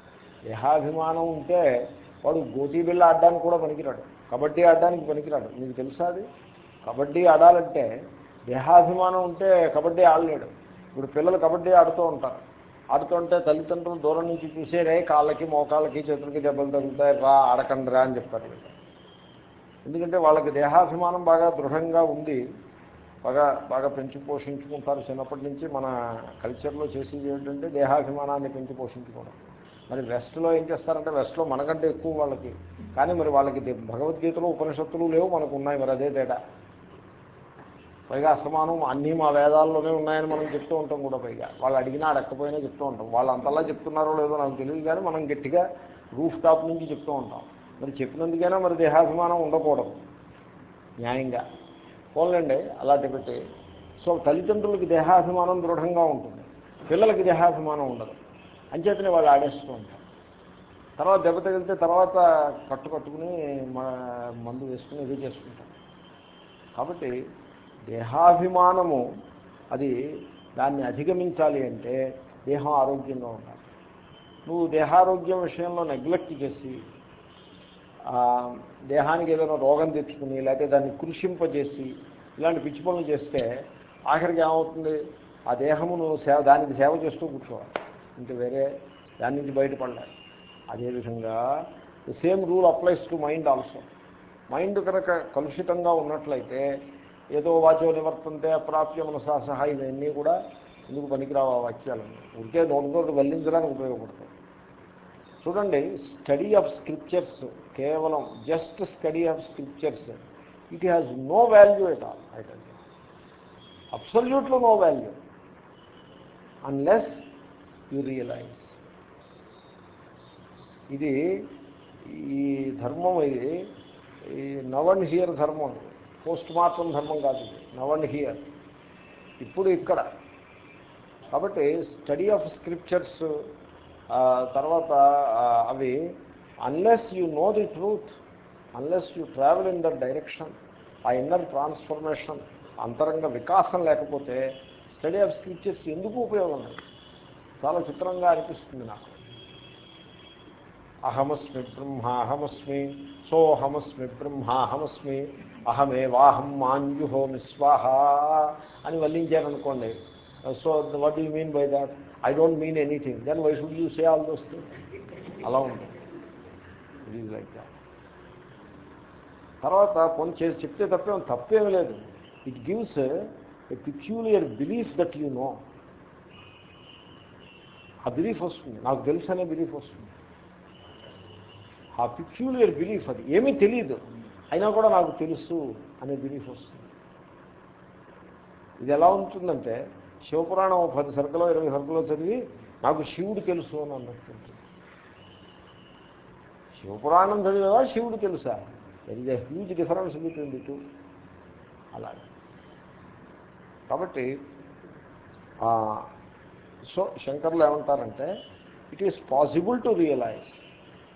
దేహాభిమానం ఉంటే వాడు గోటీ బిళ్ళ ఆడడానికి కూడా పనికిరాడు. కబడ్డీ ఆడడానికి పనికిరాడు. మీకు తెలుసా అది? కబడ్డీ ఆడాలంటే దేహాభిమానం ఉంటే కబడ్డీ ఆడలేడు. ఇప్పుడు పిల్లలు కబడ్డీ ఆడుతూ ఉంటారు. ఆడుతుంటే తల్లిదండ్రులు దూరం నుంచి చూసేరే కాళ్ళకి మోకాళ్ళకి చేతులకి దెబ్బలు తగ్గుతాయి రా ఆడకండి రా అని చెప్తారు ఎందుకంటే వాళ్ళకి దేహాభిమానం బాగా దృఢంగా ఉంది. బాగా బాగా పెంచి పోషించుకుంటారు చిన్నప్పటి నుంచి. మన కల్చర్లో చేసేది ఏంటంటే దేహాభిమానాన్ని పెంచి పోషించుకోవడం. మరి వెస్ట్లో ఏం చేస్తారంటే వెస్ట్లో మనకంటే ఎక్కువ వాళ్ళకి. కానీ మరి వాళ్ళకి భగవద్గీతలో ఉపనిషత్తులు లేవు మనకు ఉన్నాయి మరి అదే తేడా. పైగా అసమానం అన్నీ మా వేదాల్లోనే ఉన్నాయని మనం చెప్తూ ఉంటాం కూడా పైగా. వాళ్ళు అడిగినా అడగకపోయినా చెప్తూ ఉంటాం. వాళ్ళు అంతలా చెప్తున్నారో లేదో నాకు తెలియదు కానీ మనం గట్టిగా రూఫ్ టాప్ నుంచి చెప్తూ ఉంటాం. మరి చెప్పినందుకైనా మరి దేహాభిమానం ఉండకూడదు. న్యాయంగా. పోలండి అలాంటి పెట్టి సో తల్లిదండ్రులకి దేహాభిమానం దృఢంగా ఉంటుంది. పిల్లలకి దేహాభిమానం ఉండదు. అంచేతనే వాళ్ళు ఆడేస్తూ ఉంటారు. తర్వాత దెబ్బ తగిలితే తర్వాత కట్టు కట్టుకుని మందు వేసుకుని ఇది చేసుకుంటారు. కాబట్టి దేహాభిమానము అది దాన్ని అధిగమించాలి అంటే దేహం ఆరోగ్యంగా ఉండాలి. నువ్వు దేహారోగ్యం విషయంలో నెగ్లెక్ట్ చేసి దేహానికి ఏదైనా రోగం తెచ్చుకుని లేకపోతే దాన్ని కృషింపజేసి ఇలాంటి పిచ్చి పనులు చేస్తే ఆఖరికి ఏమవుతుంది? ఆ దేహమును సేవ దానికి సేవ చేస్తూ కూర్చోవాలి. ఇంకా వేరే దాని నుంచి బయటపడలేదు అదేవిధంగా the same rule applies to mind also mind కనుక కలుషితంగా ఉన్నట్లయితే ఏదో వాచో నివర్తంతే అప్రాప్య మనసా సహా ఇవన్నీ కూడా ఎందుకు పనికిరావు ఆ వాక్యాలను ఉంటే నోటి వల్లించడానికి ఉపయోగపడతాయి. చూడండి స్టడీ ఆఫ్ స్క్రిప్చర్స్ కేవలం just study of scriptures it has no value at all I tell absolutely no value unless you realize ఇది ఈ ధర్మం ఇది ఈ నవ్ అండ్ హియర్ ధర్మం. పోస్ట్ మార్టం ధర్మం కాదు నవన్ నవ్ అండ్ హియర్. ఇప్పుడు ఇక్కడ. కాబట్టి స్టడీ ఆఫ్ స్క్రిప్చర్స్ తర్వాత అవి unless you know the truth unless you travel in the direction ఆ ఇన్నర్ ట్రాన్స్ఫర్మేషన్ అంతరంగ వికాసం లేకపోతే స్టడీ ఆఫ్ స్క్రిప్చర్స్ ఎందుకు ఉపయోగం లేదు? చాలా చిత్రంగా అనిపిస్తుంది నాకు. అహమస్మి బ్రహ్మాహమస్మి సోహమస్మి బ్రహ్మాహమస్మి అహమేవాహం మాంజుహోమి స్వాహ అని వల్లించారనుకోండి so what you mean by that I don't mean anything then why should you say all those things అలా ఉంటుంది. ఇట్ ఈజ్ లైక్ దాట్ తర్వాత కొన్ని చేసి చెప్తే తప్పేం తప్పేం లేదు. It gives a peculiar belief that you know ఆ బిలీఫ్ వస్తుంది నాకు తెలుసు అనే బిలీఫ్ వస్తుంది. ఆ పిక్యూలియర్ బిలీఫ్ అది. ఏమీ తెలియదు అయినా కూడా నాకు తెలుసు అనే బిలీఫ్ వస్తుంది. ఇది ఎలా ఉంటుందంటే శివపురాణం పది సరుకులో ఇరవై సరుకులో చదివి నాకు శివుడు తెలుసు అని అన్నట్టు శివపురాణం చదివేవా? శివుడు తెలుసా? There is a huge difference between the two అలాగే కాబట్టి సో శంకర్లు ఏమంటారంటే it is possible to realize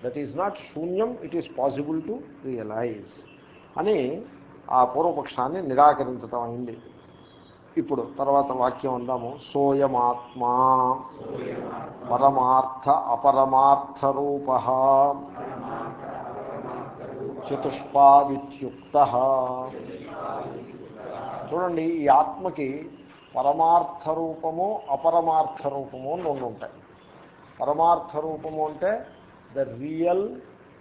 that is not శూన్యం it is possible to realize అని ఆ పూర్వపక్షాన్ని నిరాకరించటం అయింది. ఇప్పుడు తర్వాత వాక్యం అందాము. సోయమాత్మా పరమార్థ అపరమార్థ రూప చతుష్పాదిత్యుక్త చూడండి ఈ ఆత్మకి పరమార్థ రూపము అపరమార్థ రూపము అని రెండు ఉంటాయి. పరమార్థ రూపము అంటే the real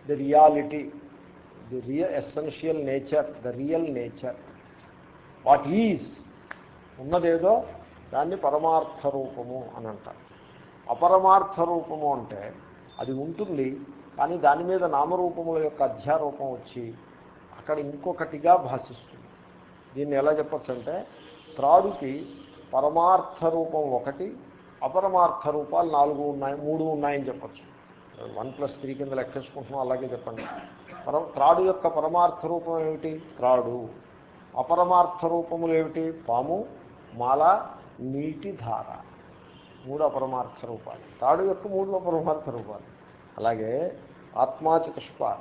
the reality the real essential nature the real nature what is ఉన్నదేదో దాన్ని పరమార్థ రూపము అని అంటారు అపరమార్థ రూపము అంటే అది ఉంటుంది కానీ దాని మీద నామరూపముల యొక్క అధ్యారూపం వచ్చి అక్కడ ఇంకొకటిగా భాషిస్తుంది. దీన్ని ఎలా చెప్పచ్చు అంటే త్రాడుకి పరమార్థ రూపం ఒకటి అపరమార్థ రూపాలు నాలుగు ఉన్నాయి మూడు ఉన్నాయని చెప్పచ్చు. వన్ ప్లస్ త్రీ కింద లెక్కేసుకుంటున్నాం అలాగే చెప్పండి. పర త్రాడు యొక్క పరమార్థ రూపం ఏమిటి? త్రాడు. అపరమార్థ రూపములు ఏమిటి? పాము మాల నీటి ధార. మూడు అపరమార్థ రూపాలు. తాడు యొక్క మూడు అపరమార్థ రూపాలు. అలాగే ఆత్మా చతుష్పాద.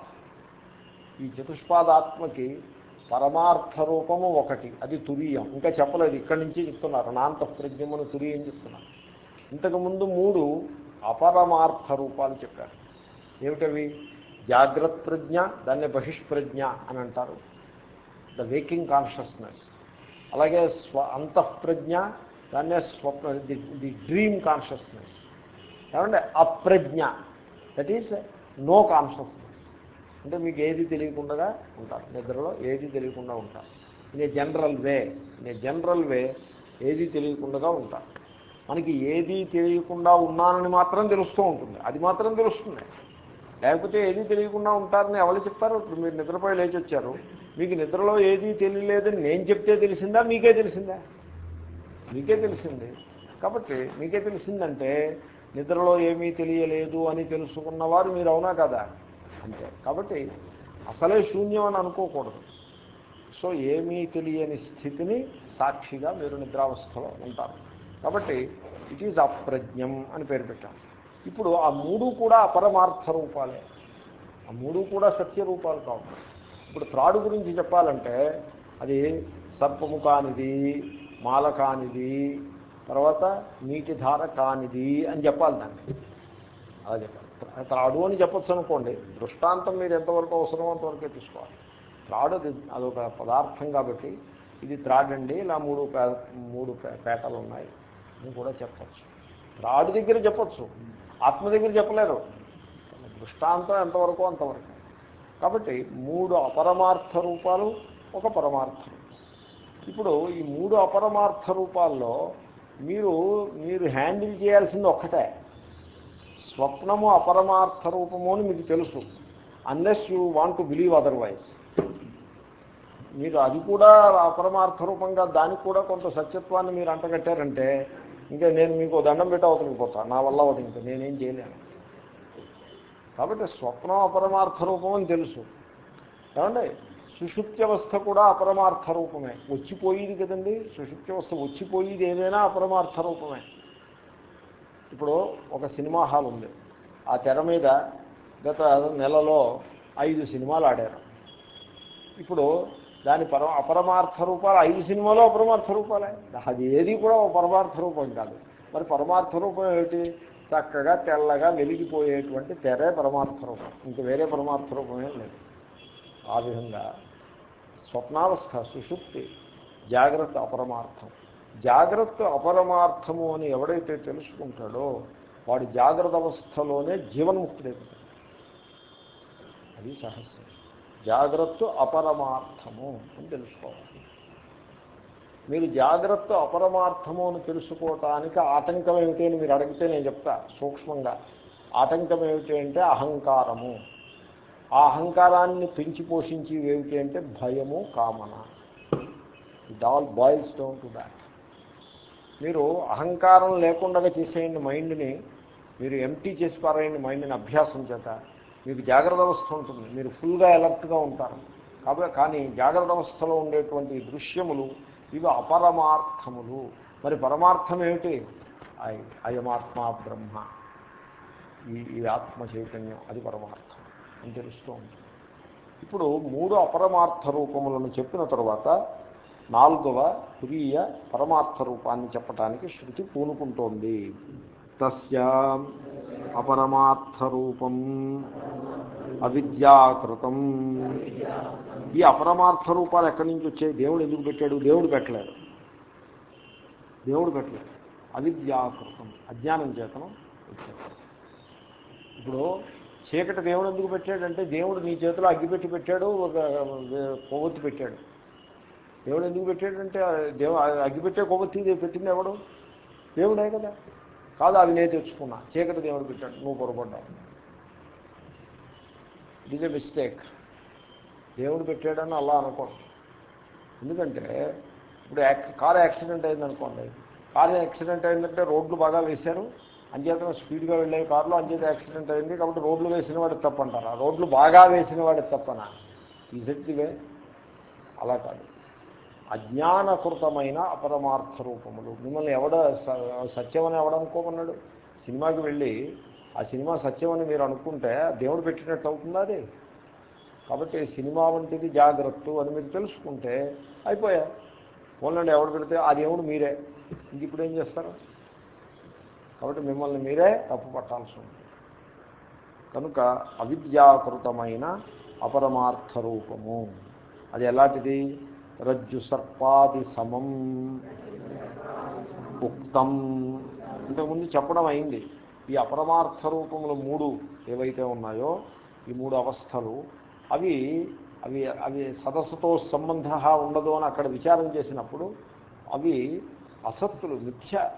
ఈ చతుష్పాద ఆత్మకి పరమార్థ రూపము ఒకటి. అది తురీయం. ఇంకా చెప్పలేదు. ఇక్కడి నుంచి చెప్తున్నారు. నాంత ప్రజ్ఞమును తురీయం చెప్తున్నారు. ఇంతకుముందు మూడు అపరమార్థ రూపాలు చెప్పారు. ఏమిటవి? జాగ్రత్త ప్రజ్ఞ దాన్ని బహిష్ప్రజ్ఞ అని అంటారు. The waking consciousness. అలాగే స్వ అంతఃప్రజ్ఞ దాన్నే స్వప్న ది డ్రీమ్ కాన్షియస్నెస్. ఏమంటే అప్రజ్ఞ. దట్ ఈస్ నో కాన్షియస్నెస్ అంటే మీకు ఏది తెలియకుండా ఉంటారు. నిద్రలో ఏది తెలియకుండా ఉంటారు. In a general way in a general way ఏది తెలియకుండా ఉంటారు. మనకి ఏది తెలియకుండా ఉన్నానని మాత్రం తెలుస్తూ ఉంటుంది. అది మాత్రం తెలుస్తుంది. లేకపోతే ఏది తెలియకుండా ఉంటారని ఎవరు చెప్తారు? ఇప్పుడు మీరు నిద్రపోయి లేచి వచ్చారు మీకు నిద్రలో ఏదీ తెలియలేదని నేను చెప్తే తెలిసిందా? మీకే తెలిసిందా? మీకే తెలిసింది. కాబట్టి మీకే తెలిసిందంటే నిద్రలో ఏమీ తెలియలేదు అని తెలుసుకున్నవారు మీరు అవునా కదా? అంతే. కాబట్టి అసలే శూన్యం అని అనుకోకూడదు. సో ఏమీ తెలియని స్థితిని సాక్షిగా మీరు నిద్రావస్థలో ఉంటారు. కాబట్టి ఇట్ ఈజ్ అప్రజ్ఞం అని పేరు పెట్టారు ఇప్పుడు ఆ మూడు కూడా అపరమార్థ రూపాలే. ఆ మూడు కూడా సత్య రూపాలు కావు. ఇప్పుడు త్రాడు గురించి చెప్పాలంటే అది సర్పము కానిది మాల కానిది తర్వాత నీటి ధార కానిది అని చెప్పాలి దాన్ని. అలా చెప్పాలి. త్రాడు అని చెప్పచ్చు అనుకోండి. దృష్టాంతం మీరు ఎంతవరకు అవసరమో అంతవరకే తీసుకోవాలి. త్రాడు అది అదొక పదార్థం కాబట్టి ఇది త్రాడండి ఇలా మూడు మూడు పేటలు ఉన్నాయి. అని కూడా చెప్పచ్చు. త్రాడు దగ్గర చెప్పచ్చు. ఆత్మ దగ్గర చెప్పలేరు దృష్టాంతం ఎంతవరకు అంతవరకు. కాబట్టి మూడు అపరమార్థ రూపాలు ఒక పరమార్థ ఇప్పుడు ఈ మూడు అపరమార్థ రూపాల్లో మీరు మీరు హ్యాండిల్ చేయాల్సింది ఒక్కటే. స్వప్నము అపరమార్థ రూపము అని మీకు తెలుసు. Unless you want to believe otherwise మీరు అది కూడా అపరమార్థ రూపంగా దానికి కూడా కొంత సత్యత్వాన్ని మీరు అంటగట్టారంటే ఇంకా నేను మీకు దండం పెట్టి అవతలికి పోతాను నా వల్ల అవతలి ఇంకా. నేనేం చేయలేను. కాబట్టి స్వప్నం అపరమార్థ రూపం అని తెలుసు. ఏమండి? సుషుప్త్యవస్థ కూడా అపరమార్థ రూపమే. వచ్చిపోయేది కదండి. సుషుప్త్యవస్థ వచ్చిపోయేది ఏదైనా అపరమార్థ రూపమే. ఇప్పుడు ఒక సినిమా హాల్ ఉంది. ఆ తెర మీద గత నెలలో ఐదు సినిమాలు ఆడారు. ఇప్పుడు దాని పర అపరమార్థ రూపాలు ఐదు సినిమాలు అపరమార్థ రూపాలే. అది ఏది కూడా ఒక పరమార్థ రూపం కాదు. మరి పరమార్థ రూపం ఏమిటి? చక్కగా తెల్లగా వెలిగిపోయేటువంటి తెరే పరమార్థ రూపం. ఇంక వేరే పరమార్థ రూపమే లేదు. ఆ విధంగా స్వప్నావస్థ సుషుప్తి జాగ్రత్త అపరమార్థం. జాగ్రత్త అపరమార్థము అని ఎవడైతే తెలుసుకుంటాడో వాడు జాగ్రత్త అవస్థలోనే జీవన్ముక్తుడైపోతాడు. అది సహస్యం జాగ్రత్త అపరమార్థము అని తెలుసుకోవాలి. మీరు జాగ్రత్త అపరమార్థము అని తెలుసుకోవటానికి ఆటంకం ఏమిటి అని మీరు అడిగితే నేను చెప్తా సూక్ష్మంగా. ఆటంకం ఏమిటి అంటే అహంకారము. ఆ అహంకారాన్ని పెంచి పోషించి ఏమిటి అంటే భయము కామన. It all boils down to that మీరు అహంకారం లేకుండా చేసేయండి మైండ్ని మీరు ఎంటీ చేసి పారేయండి మైండ్ని అభ్యాసం చేత. మీకు జాగ్రత్త అవస్థ ఉంటుంది. మీరు ఫుల్గా అలర్ట్గా ఉంటారు. కాబట్టి కానీ జాగ్రత్త అవస్థలో ఉండేటువంటి దృశ్యములు ఇవి అపరమార్థములు. మరి పరమార్థం ఏమిటి? అయమాత్మా అయమాత్మ బ్రహ్మ. ఈ ఈ ఆత్మ చైతన్యం అది పరమార్థం అని తెలుస్తూ ఉంటుంది. ఇప్పుడు మూడు అపరమార్థ రూపములను చెప్పిన తర్వాత నాలుగవ తురీయ పరమార్థ రూపాన్ని చెప్పటానికి శృతి పూనుకుంటోంది. తస్యా అపరమార్థ రూపం అవిద్యాకృతం. ఈ అపరమార్థ రూపాలు ఎక్కడి నుంచి వచ్చాయి? దేవుడు ఎందుకు పెట్టాడు? దేవుడు పెట్టలేడు దేవుడు పెట్టలేడు అవిద్యాకృతం అజ్ఞానం చేతనం ఇప్పుడు చీకటి దేవుడు ఎందుకు పెట్టాడంటే దేవుడు నీ చేతిలో అగ్గిపెట్టి పెట్టాడు ఒక కొవ్వొత్తి పెట్టాడు. దేవుడు ఎందుకు పెట్టాడంటే దేవు అగ్గిపెట్టే కొవ్వొత్తి పెట్టింది ఎవడు? దేవుడే కదా. కాదు అవి నేను తెచ్చుకున్నా. చీకటి దేవుడు పెట్టాడు. నువ్వు పొరపడ్డావు. ఇట్ ఈజ్ ఎ మిస్టేక్ దేవుడు పెట్టాడని అలా అనుకోండి. ఎందుకంటే ఇప్పుడు కారు యాక్సిడెంట్ అయిందనుకోండి. కారు యాక్సిడెంట్ అయిందంటే రోడ్లు బాగా వేశారు. అంచేతన స్పీడ్గా వెళ్ళే కారులో అంచేత యాక్సిడెంట్ అయింది. కాబట్టి రోడ్లు వేసిన వాడు తప్పంటారా? రోడ్లు బాగా వేసిన వాడి తప్పనా? ఈజ్ ఇట్ ది వే అలా కాదు. అజ్ఞానకృతమైన అపరమార్థ రూపములు. మిమ్మల్ని ఎవడ సత్యమని ఎవడనుకోమన్నాడు సినిమాకి వెళ్ళి ఆ సినిమా సత్యమని మీరు అనుకుంటే దేవుడు పెట్టినట్టు అవుతుందా అది? కాబట్టి సినిమా వంటిది జాగ్రత్త అని మీరు తెలుసుకుంటే అయిపోయా. పోలండి ఎవడు పెడితే ఆ దేవుడు మీరే. ఇంక ఇప్పుడు ఏం చేస్తారు? కాబట్టి మిమ్మల్ని మీరే తప్పు పట్టాల్సి ఉంటుంది. కనుక అవిద్యాకృతమైన అపరమార్థ రూపము. అది ఎలాంటిది? రజ్జు సర్పాది సమం ఉక్తం. ఇంతకుముందు చెప్పడం అయింది. ఈ అపరమార్థ రూపములు మూడు ఏవైతే ఉన్నాయో ఈ మూడు అవస్థలు అవి అవి అవి సదస్సుతో సంబంధ ఉండదు అని అక్కడ విచారం చేసినప్పుడు అవి అసత్తులు మిథ్య.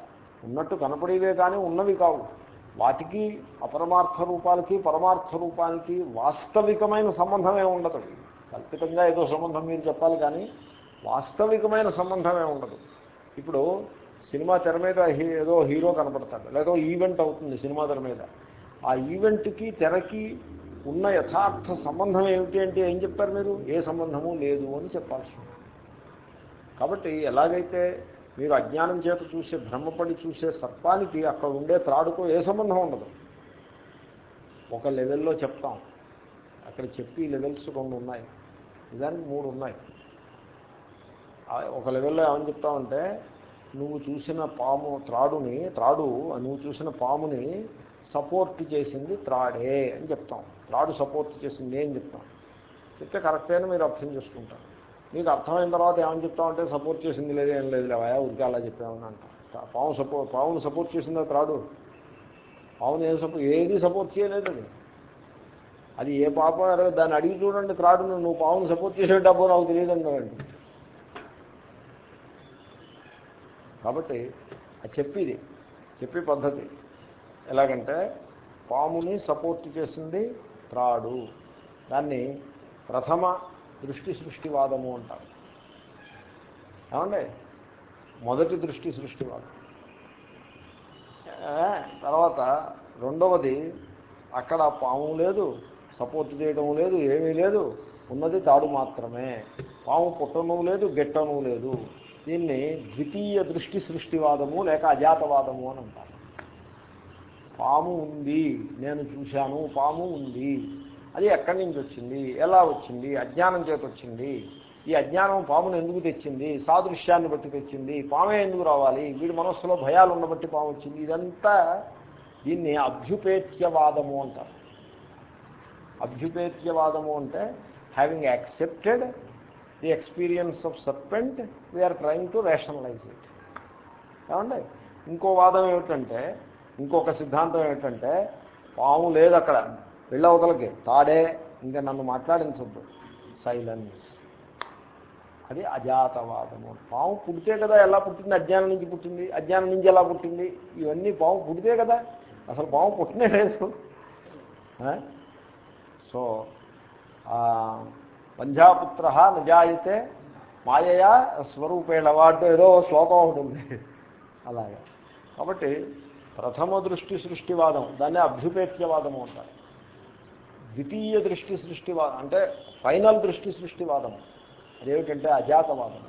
ఉన్నట్టు కనపడేవే కానీ ఉన్నవి కావు. వాటికి అపరమార్థ రూపాలకి పరమార్థ రూపానికి వాస్తవికమైన సంబంధమే ఉండదు. కల్పితంగా ఏదో సంబంధం మీరు చెప్పాలి కానీ వాస్తవికమైన సంబంధమే ఉండదు. ఇప్పుడు సినిమా తెర మీద ఏదో హీరో కనపడతాడు లేదో ఈవెంట్ అవుతుంది సినిమా తెర మీద. ఆ ఈవెంట్కి తెరకి ఉన్న యథార్థ సంబంధం ఏమిటి అంటే ఏం చెప్తారు మీరు? ఏ సంబంధము లేదు అని చెప్పాల్సి కాబట్టి ఎలాగైతే మీరు అజ్ఞానం చేత చూసే భ్రమపడి చూసే సర్పానికి అక్కడ ఉండే త్రాడుకో ఏ సంబంధం ఉండదు. ఒక లెవెల్లో చెప్తాం. అక్కడ చెప్పి లెవెల్స్ రెండు ఉన్నాయి. నిజానికి మూడు ఉన్నాయి. ఒక లెవెల్లో ఏమని చెప్తామంటే నువ్వు చూసిన పాము త్రాడుని త్రాడు నువ్వు చూసిన పాముని సపోర్ట్ చేసింది త్రాడే అని చెప్తాం. త్రాడు సపోర్ట్ చేసింది అని చెప్తాం? చెప్తే కరెక్టే మీరు అర్థం చేసుకుంటారు. మీకు అర్థమైన తర్వాత ఏమని చెప్తామంటే సపోర్ట్ చేసింది లేదు ఏం లేదు లేవా ఉరికి అలా చెప్పామని అంట. పాము సపోర్ట్ పావును సపోర్ట్ చేసిందా త్రాడు? పావును ఏం సపోర్ట్ ఏది సపోర్ట్ చేయలేదు అది అది ఏ పాప దాన్ని అడిగి చూడండి త్రాడు నువ్వు పావును సపోర్ట్ చేసేటప్పుడు నాకు తెలియదు కాబట్టి అది చెప్పేది చెప్పే పద్ధతి. ఎలాగంటే పాముని సపోర్ట్ చేసింది త్రాడు దాన్ని ప్రథమ దృష్టి సృష్టివాదము అంటారు. ఏమండి? మొదటి దృష్టి సృష్టివాదం. తర్వాత రెండవది అక్కడ పాము లేదు సపోర్ట్ చేయడం లేదు ఏమీ లేదు. ఉన్నది తాడు మాత్రమే. పాము పుట్టను లేదు గెట్టను లేదు. దీన్ని ద్వితీయ దృష్టి సృష్టివాదము లేక అజాతవాదము అని అంటారు. పాము ఉంది నేను చూశాను పాము ఉంది. అది ఎక్కడి నుంచి వచ్చింది? ఎలా వచ్చింది? అజ్ఞానం చేత వచ్చింది. ఈ అజ్ఞానం పామును ఎందుకు తెచ్చింది? సాదృశ్యాన్ని బట్టి తెచ్చింది. పామే ఎందుకు రావాలి? వీడి మనస్సులో భయాలు ఉండబట్టి పాము వచ్చింది. ఇదంతా దీన్ని అభ్యుపేత్యవాదము అంటారు. అభ్యుపేత్యవాదము అంటే having accepted the experience of serpent we are trying to rationalize it ఏమండి? ఇంకో వాదం ఏమిటంటే ఇంకొక సిద్ధాంతం ఏమిటంటే పాము లేదు అక్కడ. వెళ్ళవతలకి తాడే. ఇంకా నన్ను మాట్లాడించద్దు. సైలెన్స్ అది అజాతవాదము. పాము పుడితే కదా ఎలా పుట్టింది? అజ్ఞానం నుంచి పుట్టింది. అజ్ఞానం నుంచి ఎలా పుట్టింది? ఇవన్నీ పాము పుడితే కదా. అసలు పాము పుట్టినే లేదు. సో పంజాపుత్ర నిజాయితే మాయయా స్వరూపేణ వాటితో ఏదో శ్లోకం ఉంటుంది అలాగే. కాబట్టి ప్రథమ దృష్టి సృష్టివాదం దాన్ని అభ్యుపేత్యవాదము అంటారు. ద్వితీయ దృష్టి సృష్టివాదం అంటే ఫైనల్ దృష్టి సృష్టివాదం. అదేమిటంటే అజాతవాదం.